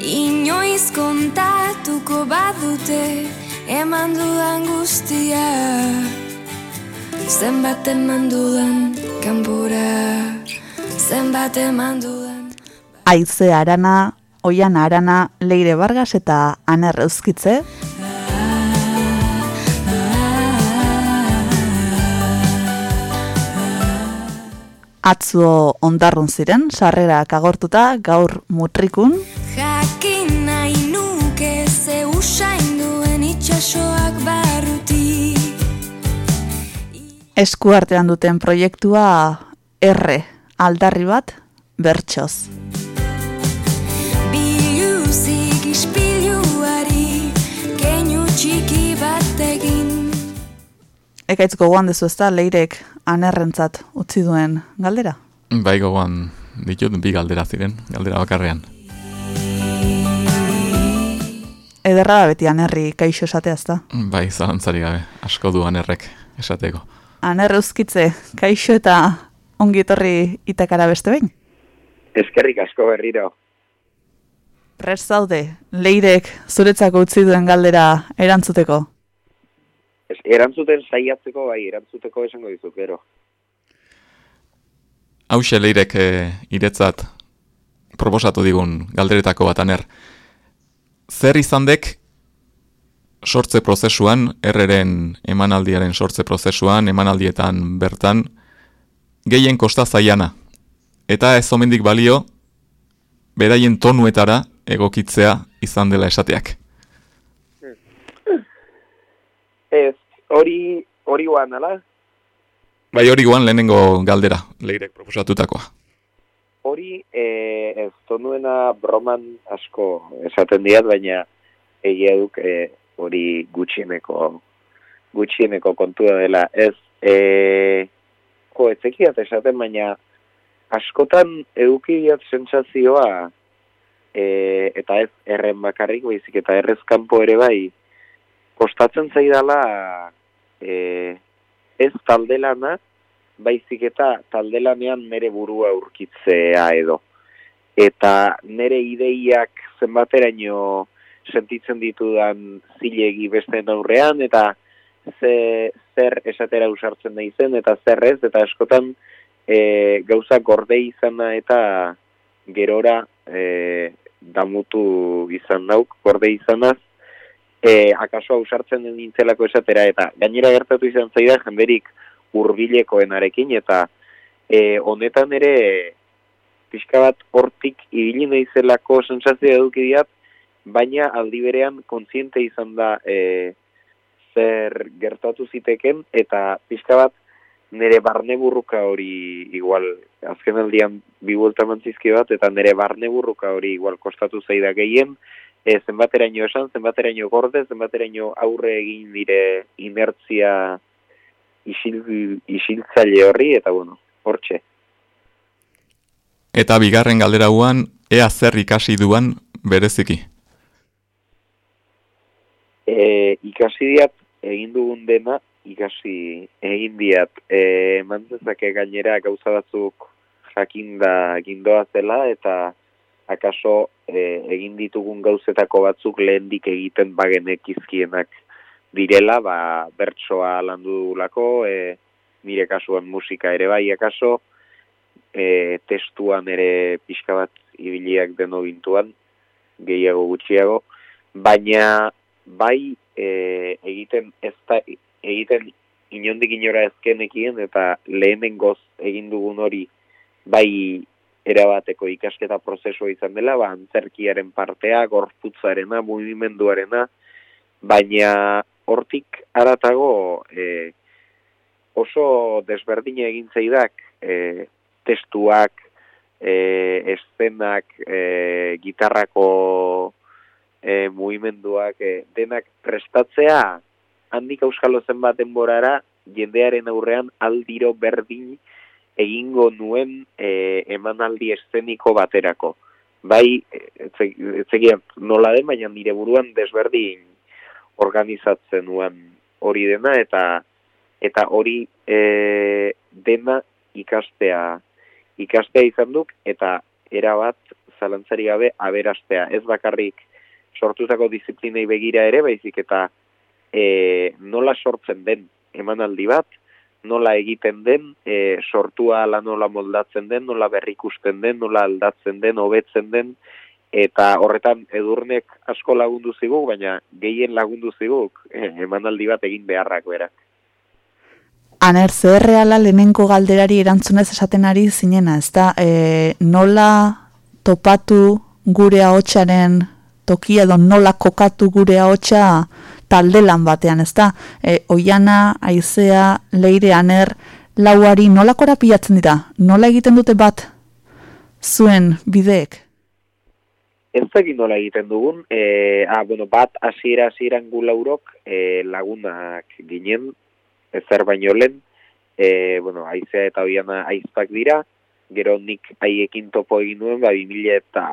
Inoiz kontatuko badute eman dudan guztia. Zenbat eman dudan kanpora Zenbat eman dudan Aize arana Oian Arana, Leire Vargas eta Aner Euskitze. Atzo ondarrun ziren, sarrerak agortuta, gaur mutrikun. Jakin nahi nuke ze usainduen itxasoak barruti. Esku artean duten proiektua erre aldarri bat bertsoz. Ekaitz gogoan dezu ez da, leirek anerrentzat utzi duen galdera? Bai gogoan ditut bi galdera ziren, galdera bakarrean. Ederra da beti anerri kaixo esatea ezta. Bai, zalantzari gabe, asko duan errek esateko. Aner euskitze, kaixo eta ongi etorri itakara beste behin. Eskerrik asko berriro. Prest zaude, leirek zuretzako utzi duen galdera erantzuteko. Ez, erantzuten saiatzeko, bai, erantzuteko esango dizut, gero. Hauxe leirek e, iretzat proposatu digun galderetako bat aner. Zer izan dek sortze prozesuan, erreren emanaldiaren sortze prozesuan, emanaldietan bertan, gehien kosta zaiana. Eta ez omendik balio, beraien tonuetara egokitzea izan dela esateak. Ez, hori, hori guan, ala? Bai hori guan lehenengo galdera, leirek proposatutakoa. Hori, e, ez tonuena broman asko esaten diat, baina egia duk e, hori gutxieneko gutxieneko kontua dela. Ez, e, jo, etzekiat esaten, baina askotan edukidiat sentsazioa e, eta ez erren bakarrik baizik eta errez kanpo ere bai kostatzen zaidala e, ez taldelana baizik eta taldelanean nere burua aurkitzea edo. Eta nere ideiak zenbateraino sentitzen ditudan zilegi besteen aurrean eta ze, zer esatera usartzen nahi zen eta zer ez eta askotan e, gauza gorde izana eta gerora e, damutu izan nauk gorde izanaz e, akaso ausartzen den nintzelako esatera eta gainera gertatu izan zaida jenderik hurbilekoenarekin eta e, honetan ere pixka bat hortik ibili naizelako sentsazioa eduki diat, baina aldi berean kontziente izan da e, zer gertatu ziteken eta pixka bat nire barne burruka hori igual azken aldian bi buelta bat eta nire barne burruka hori igual kostatu zaida gehien e, zenbateraino esan, zenbateraino gorde, zenbateraino aurre egin dire inertzia isil, isiltzaile horri, eta bueno, hortxe. Eta bigarren galdera guan, ea zer ikasi duan bereziki? E, ikasi diat, egin dugun dena, ikasi egin diat, e, mantzezake gainera gauza batzuk jakinda gindoa zela, eta akaso e, egin ditugun gauzetako batzuk lehendik egiten bagenek izkienak direla, ba, bertsoa landu dugulako, e, nire kasuan musika ere bai, akaso, e, testuan ere pixka bat ibiliak deno bintuan, gehiago gutxiago, baina bai e, egiten ez da, egiten inondik inora ezkenekien eta lehenengoz egin dugun hori bai erabateko ikasketa prozesu izan dela, ba, antzerkiaren partea, gorputzarena, mugimenduarena, baina hortik aratago e, oso desberdina egin zaidak e, testuak, e, eszenak, e, gitarrako e, mugimenduak, e, denak prestatzea, handik euskalo zenbaten borara, jendearen aurrean aldiro berdin, egingo nuen e, emanaldi eszeniko baterako. Bai, etzegian nola den, baina nire buruan desberdin organizatzen nuen hori dena, eta eta hori e, dena ikastea ikastea izan duk, eta erabat zalantzari gabe aberastea. Ez bakarrik sortutako disiplinei begira ere, baizik eta e, nola sortzen den emanaldi bat, nola egiten den, e, sortua ala nola moldatzen den, nola berrikusten den, nola aldatzen den, hobetzen den, eta horretan edurnek asko lagundu ziguk, baina gehien lagundu ziguk, e, emanaldi bat egin beharrak berak. Aner, zer reala lehenenko galderari erantzunez esaten ari zinena, ez da, e, nola topatu gure ahotsaren tokia edo nola kokatu gure ahotsa talde lan batean, ezta? E, oiana, aizea, leire, aner, lauari nola korapiatzen dira? Nola egiten dute bat zuen bideek? Ez egin nola egiten dugun, e, ah, bueno, bat hasiera hasieran gu laurok e, lagunak ginen, ezer baino lehen, e, bueno, aizea eta oiana aizpak dira, gero nik haiekin topo egin nuen, ba, 2000 eta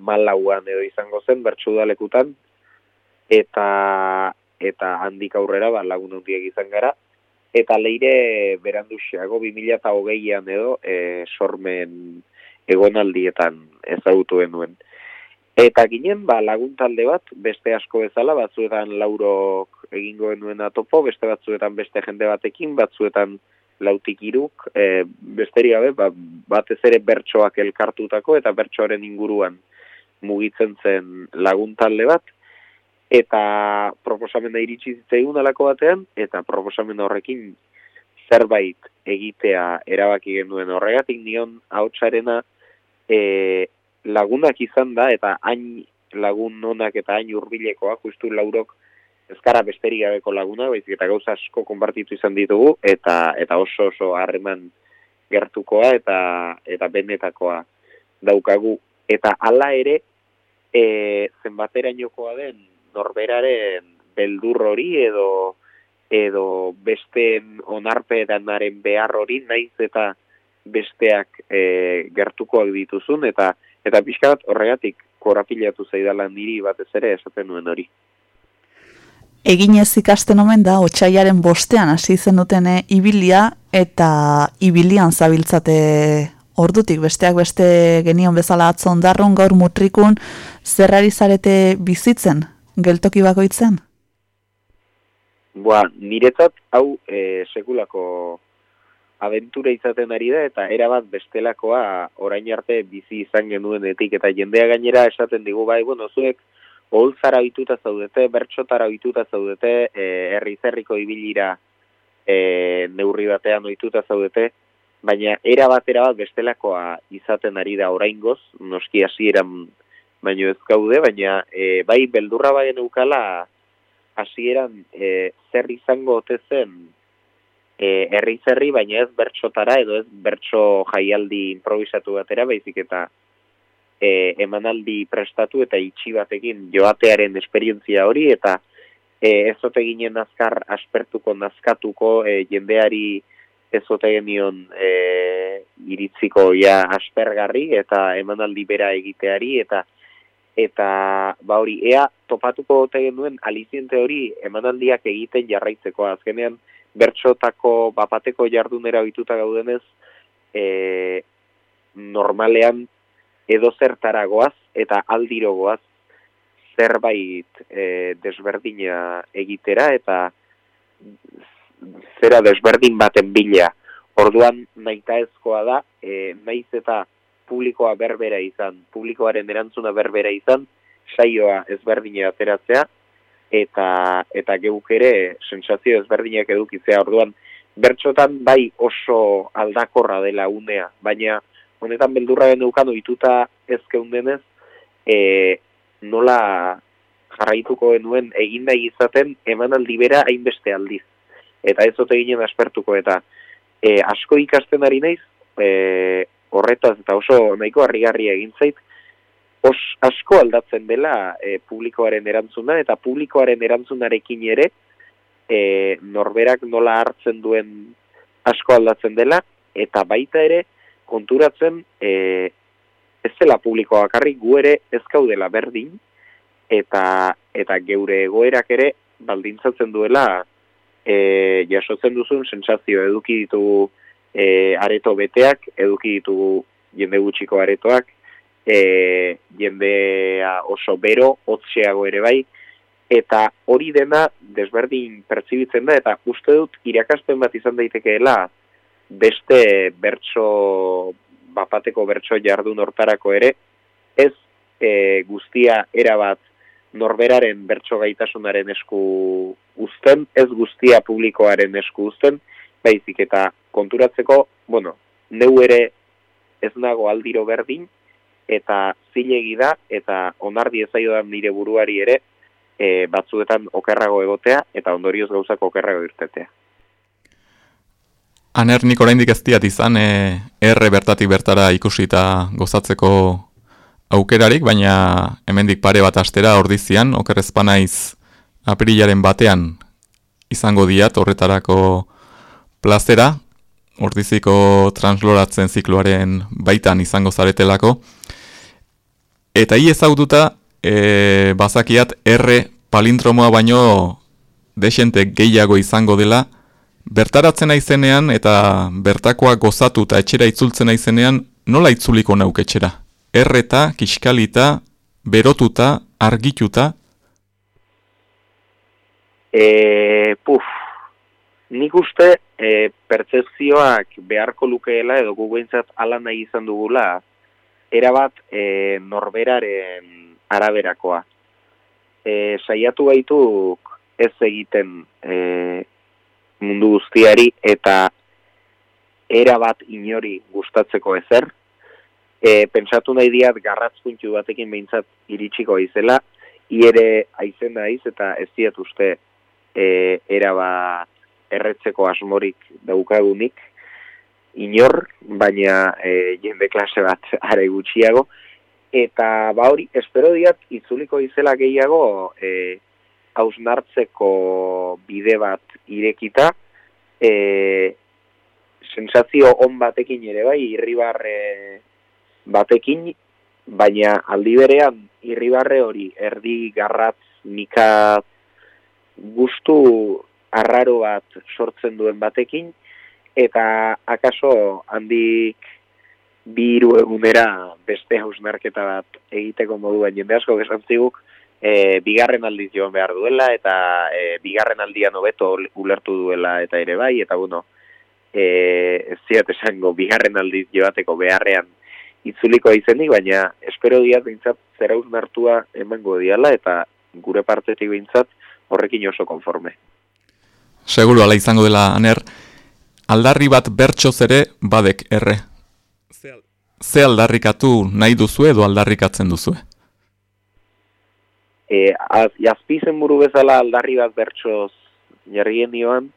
malauan edo izango zen, bertsu udalekutan, eta eta handik aurrera ba, lagun handiak izan gara, eta leire beranduxeago 2000 eta hogeian edo e, sormen egonaldietan ezagutu nuen. Eta ginen, ba, lagun talde bat, beste asko bezala, batzuetan laurok egingo genuen atopo, beste batzuetan beste jende batekin, batzuetan lautik iruk, e, besteri gabe, ba, batez ere bertsoak elkartutako eta bertsoaren inguruan mugitzen zen lagun talde bat, eta proposamena iritsi zitzaigun alako batean, eta proposamena horrekin zerbait egitea erabaki genuen horregatik nion hautsarena e, lagunak izan da, eta hain lagun nonak eta hain urbilekoa, justu laurok ezkara besterik gabeko laguna, baizik eta gauza asko konpartitu izan ditugu, eta eta oso oso harreman gertukoa eta eta benetakoa daukagu. Eta hala ere, e, zenbaterainokoa den norberaren beldur hori edo edo besteen onarpedanaren behar hori naiz eta besteak e, gertukoak dituzun eta eta pixka bat horregatik korapilatu zaidala niri batez ere esaten nuen hori. Eginez ikasten omen da, otxaiaren bostean hasi zen dutene ibilia, eta ibilian zabiltzate ordutik, besteak beste genion bezala atzon darrun gaur mutrikun, zerrari zarete bizitzen, geltoki bakoitzen? Boa, niretzat, hau e, sekulako aventura izaten ari da, eta erabat bestelakoa orain arte bizi izan genuenetik, eta jendea gainera esaten digu, bai, bueno, zuek, oholtzara ohituta zaudete, bertxotara ohituta zaudete, e, herri zerriko ibilira e, neurri batean ohituta zaudete, baina era bat bestelakoa izaten ari da oraingoz, noski hasieran baino ez gaude, baina e, bai beldurra bai ukala hasieran e, zer izango ote zen e, herri zerri, baina ez bertxotara edo ez bertso jaialdi improvisatu batera, baizik eta e, emanaldi prestatu eta itxi batekin joatearen esperientzia hori eta e, ez zote ginen azkar aspertuko, nazkatuko e, jendeari ez zote genion e, iritziko ja aspergarri eta emanaldi bera egiteari eta eta ba hori ea topatuko ote genuen aliziente hori emanaldiak egiten jarraitzeko azkenean bertxotako bapateko jardunera ohituta gaudenez e, normalean edo zertaragoaz eta aldirogoaz zerbait e, desberdina egitera eta zera desberdin baten bila. Orduan naita ezkoa da, e, naiz eta publikoa berbera izan, publikoaren erantzuna berbera izan, saioa ezberdina ateratzea, eta eta geuk ere sentsazio ezberdinak edukitzea. Orduan, bertxotan bai oso aldakorra dela unea, baina honetan beldurra gendukan oituta ezkeun denez, e, nola jarraituko genuen egin nahi izaten eman bera hainbeste aldiz. Eta ez zote ginen aspertuko eta e, asko ikasten ari naiz, e, horretaz eta oso nahiko harrigarria egin zait, os, asko aldatzen dela e, publikoaren erantzuna eta publikoaren erantzunarekin ere e, norberak nola hartzen duen asko aldatzen dela eta baita ere konturatzen e, ez dela publikoa bakarrik gu ere ez gaudela berdin eta eta geure egoerak ere baldintzatzen duela e, jasotzen duzun sentsazio eduki ditugu e, areto beteak, eduki ditugu jende gutxiko aretoak, e, jendea oso bero, otxeago ere bai, eta hori dena desberdin pertsibitzen da, eta uste dut irakaspen bat izan daitekeela, beste bertso bapateko bertso jardun hortarako ere, ez e, guztia erabat norberaren bertso gaitasunaren esku uzten, ez guztia publikoaren esku uzten, baizik eta konturatzeko, bueno, neu ere ez nago aldiro berdin, eta zilegi da, eta onardi ezaio da nire buruari ere, e, batzuetan okerrago egotea, eta ondorioz gauzako okerrago irtetea. Aner nik oraindik ez diat izan e, erre bertatik bertara ikusita gozatzeko aukerarik, baina hemendik pare bat astera ordizian, okerrezpanaiz aprilaren batean izango diat horretarako plazera, ordiziko transloratzen zikloaren baitan izango zaretelako. Eta hi ezaututa, e, bazakiat R palindromoa baino desente gehiago izango dela, bertaratzen aizenean eta bertakoa gozatu eta etxera itzultzen aizenean, nola itzuliko nauk etxera? Erreta, kiskalita, berotuta, argituta? E, puf, nik uste e, pertsezioak beharko lukeela edo guguentzat ala nahi izan dugula, erabat e, norberaren araberakoa. E, saiatu gaituk ez egiten e, mundu guztiari eta erabat inori gustatzeko ezer, e, pentsatu nahi diat garratzpuntu batekin behintzat iritsiko izela, iere aizen naiz eta ez diat uste e, erabat erretzeko asmorik daukagunik, inor, baina e, jende klase bat are gutxiago, eta ba hori, espero diat, itzuliko izela gehiago, e, hausnartzeko bide bat irekita, e, sensazio on batekin ere bai, irribarre batekin, baina aldi berean irribarre hori erdi garratz nika gustu arraro bat sortzen duen batekin, eta akaso handik biru egunera beste hausnarketa bat egiteko moduan jende asko gesantziguk, e, bigarren aldiz joan behar duela, eta e, bigarren aldian hobeto ulertu duela eta ere bai, eta bueno, e, ziat esango bigarren aldiz joateko beharrean itzuliko izenik, baina espero diat bintzat zera emango diala eta gure partetik bintzat horrekin oso konforme. Seguro ala izango dela aner, aldarri bat bertsoz ere badek erre. Ze aldarrikatu nahi duzu edo aldarrikatzen duzu? E, az, jazpizen buru bezala aldarri bat bertsoz jarrien dioan,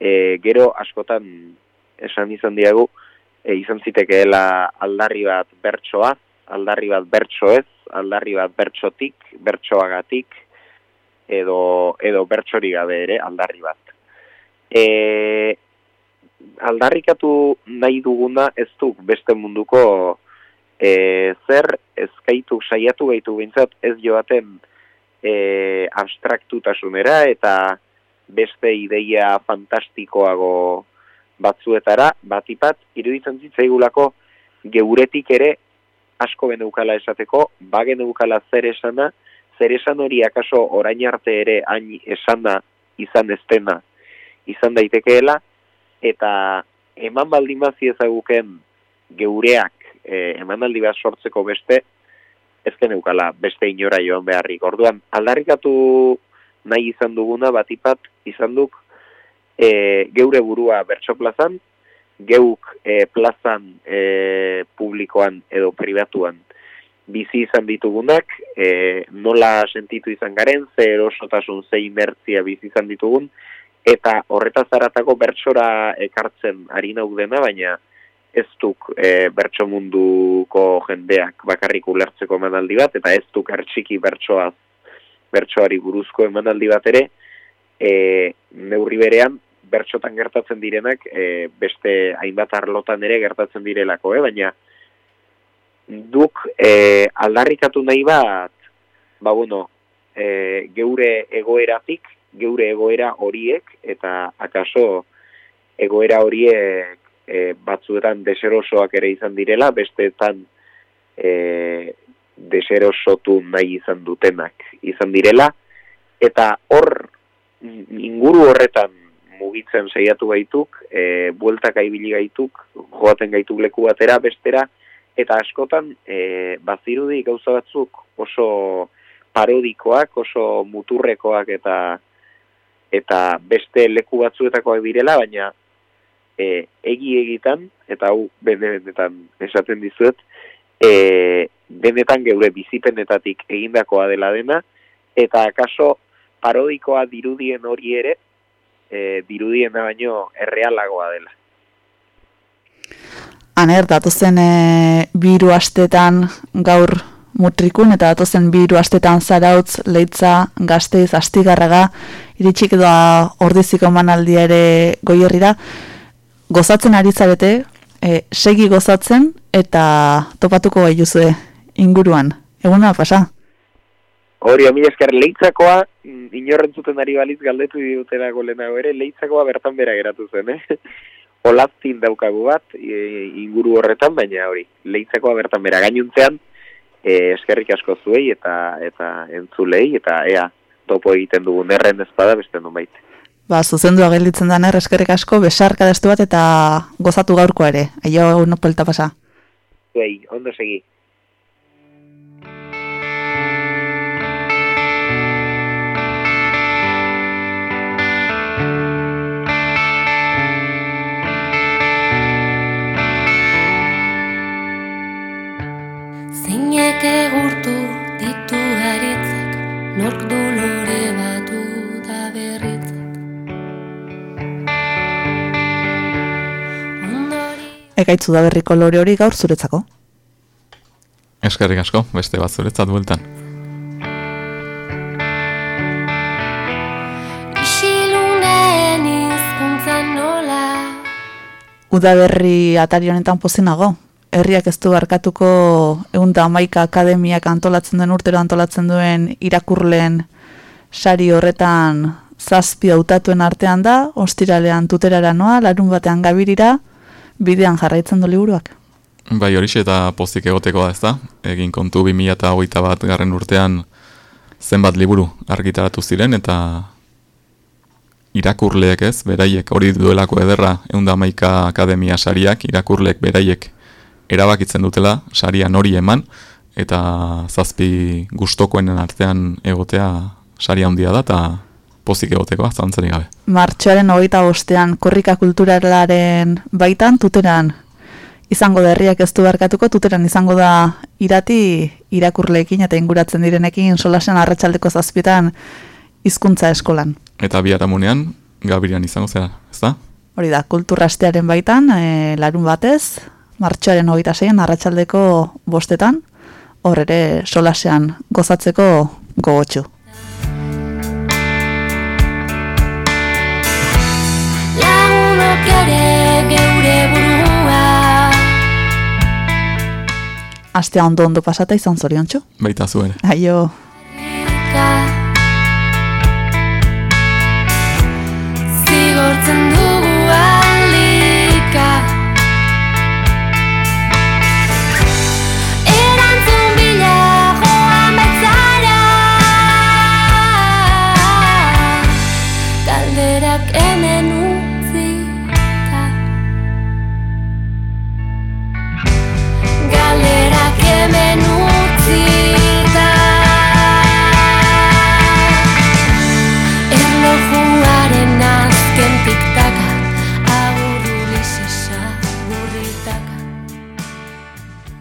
e, gero askotan esan izan diagu, e, izan zitekeela aldarri bat bertsoa, aldarri bat bertso ez, aldarri bat bertsotik, bertsoagatik, edo, edo bertsori gabe ere aldarri bat. E, aldarrikatu nahi duguna ez du beste munduko e, zer ezkaitu saiatu gaitu bintzat ez joaten e, abstraktutasunera eta beste ideia fantastikoago batzuetara, batipat, iruditzen zitzaigulako geuretik ere asko geneukala esateko, ba geneukala zer esana, zer esan hori akaso orain arte ere hain esana izan estena izan daitekeela, eta eman baldin bazi ezaguken geureak e, eman aldi bat sortzeko beste, ez geneukala beste inora joan beharrik. Orduan, aldarrikatu nahi izan duguna batipat izan duk e, geure burua bertso plazan, geuk e, plazan e, publikoan edo pribatuan bizi izan ditugunak, e, nola sentitu izan garen, ze erosotasun, ze inertzia bizi izan ditugun, eta horretaz zaratako bertsora ekartzen ari dena, baina ez duk e, bertso munduko jendeak bakarrik ulertzeko emanaldi bat, eta ez duk ertxiki bertsoaz bertsoari buruzko emanaldi bat ere, e, neurri berean, bertsotan gertatzen direnak, e, beste hainbat arlotan ere gertatzen direlako, eh? baina duk e, aldarrikatu nahi bat, ba bueno, e, geure egoeratik, geure egoera horiek, eta akaso egoera horiek e, batzuetan deserosoak ere izan direla, besteetan e, deserosotu nahi izan dutenak izan direla, eta hor inguru horretan mugitzen saiatu gaituk, e, bueltak aibili gaituk, joaten gaituk leku batera, bestera, eta askotan e, bazirudi gauza batzuk oso parodikoak, oso muturrekoak eta eta beste leku batzuetakoak direla, baina e, egi egitan, eta hau benetan esaten dizuet, e, benetan geure bizipenetatik egindakoa dela dena, eta akaso parodikoa dirudien hori ere, e, dirudien baino errealagoa dela. Aner, datuzen e, biru astetan gaur mutrikun, eta datuzen biru astetan zarautz, leitza, gazteiz, astigarraga, iritsik edo ordiziko manaldia ere goierrira, gozatzen ari zarete, e, segi gozatzen eta topatuko gaituzue inguruan. Eguna pasa? Hori, omi esker, leitzakoa, mm, inorrentzuten ari baliz galdetu ditutena golenago ere, leitzakoa bertan bera geratu zen, eh? Olaztin daukagu bat, e, inguru horretan, baina hori, leitzakoa bertan bera gainuntzean, e, eskerrik asko zuei eta eta entzulei, eta ea, topo egiten dugun erren ezpada beste non baite. Ba, zuzendua gelditzen da eskerrik asko, besarka destu bat eta gozatu gaurko ere. Aio, no pasa. Zuei, ondo segi. Zeinek egurtu ditu haritzak, nork du lore batu da berritzak. Ekaitzu da berriko lore hori gaur zuretzako. Eskerrik asko, beste bat zuretzat bueltan. Udaberri atari honetan pozinago. Herriak ez du barkatuko egun da amaika akademiak antolatzen den urtero antolatzen duen irakurleen sari horretan zazpi hautatuen artean da, ostiralean tuterara noa, larun batean gabirira, bidean jarraitzen du liburuak. Bai, horixe eta pozik egoteko da, ez da? Egin kontu 2008 bat garren urtean zenbat liburu argitaratu ziren, eta irakurleek ez, beraiek hori duelako ederra eunda maika akademia sariak, irakurleek beraiek erabakitzen dutela, sarian hori eman, eta zazpi gustokoenen artean egotea saria handia da, eta pozik egoteko, zantzarik gabe. Martxoaren hogeita bostean korrika kulturalaren baitan, tuteran izango da herriak ez du barkatuko, tuteran izango da irati irakurleekin eta inguratzen direnekin solasen arratsaldeko zazpietan hizkuntza eskolan. Eta biharamunean, gabirian izango zera, ez da? Hori da, kulturrastearen baitan, e, larun batez, martxoaren hogeita zeian, arratsaldeko bostetan, hor ere solasean gozatzeko gogotxu. lagunok ere geure burua Astea ondo ondo pasata izan zoriontxo. Baita zu ere. Aio,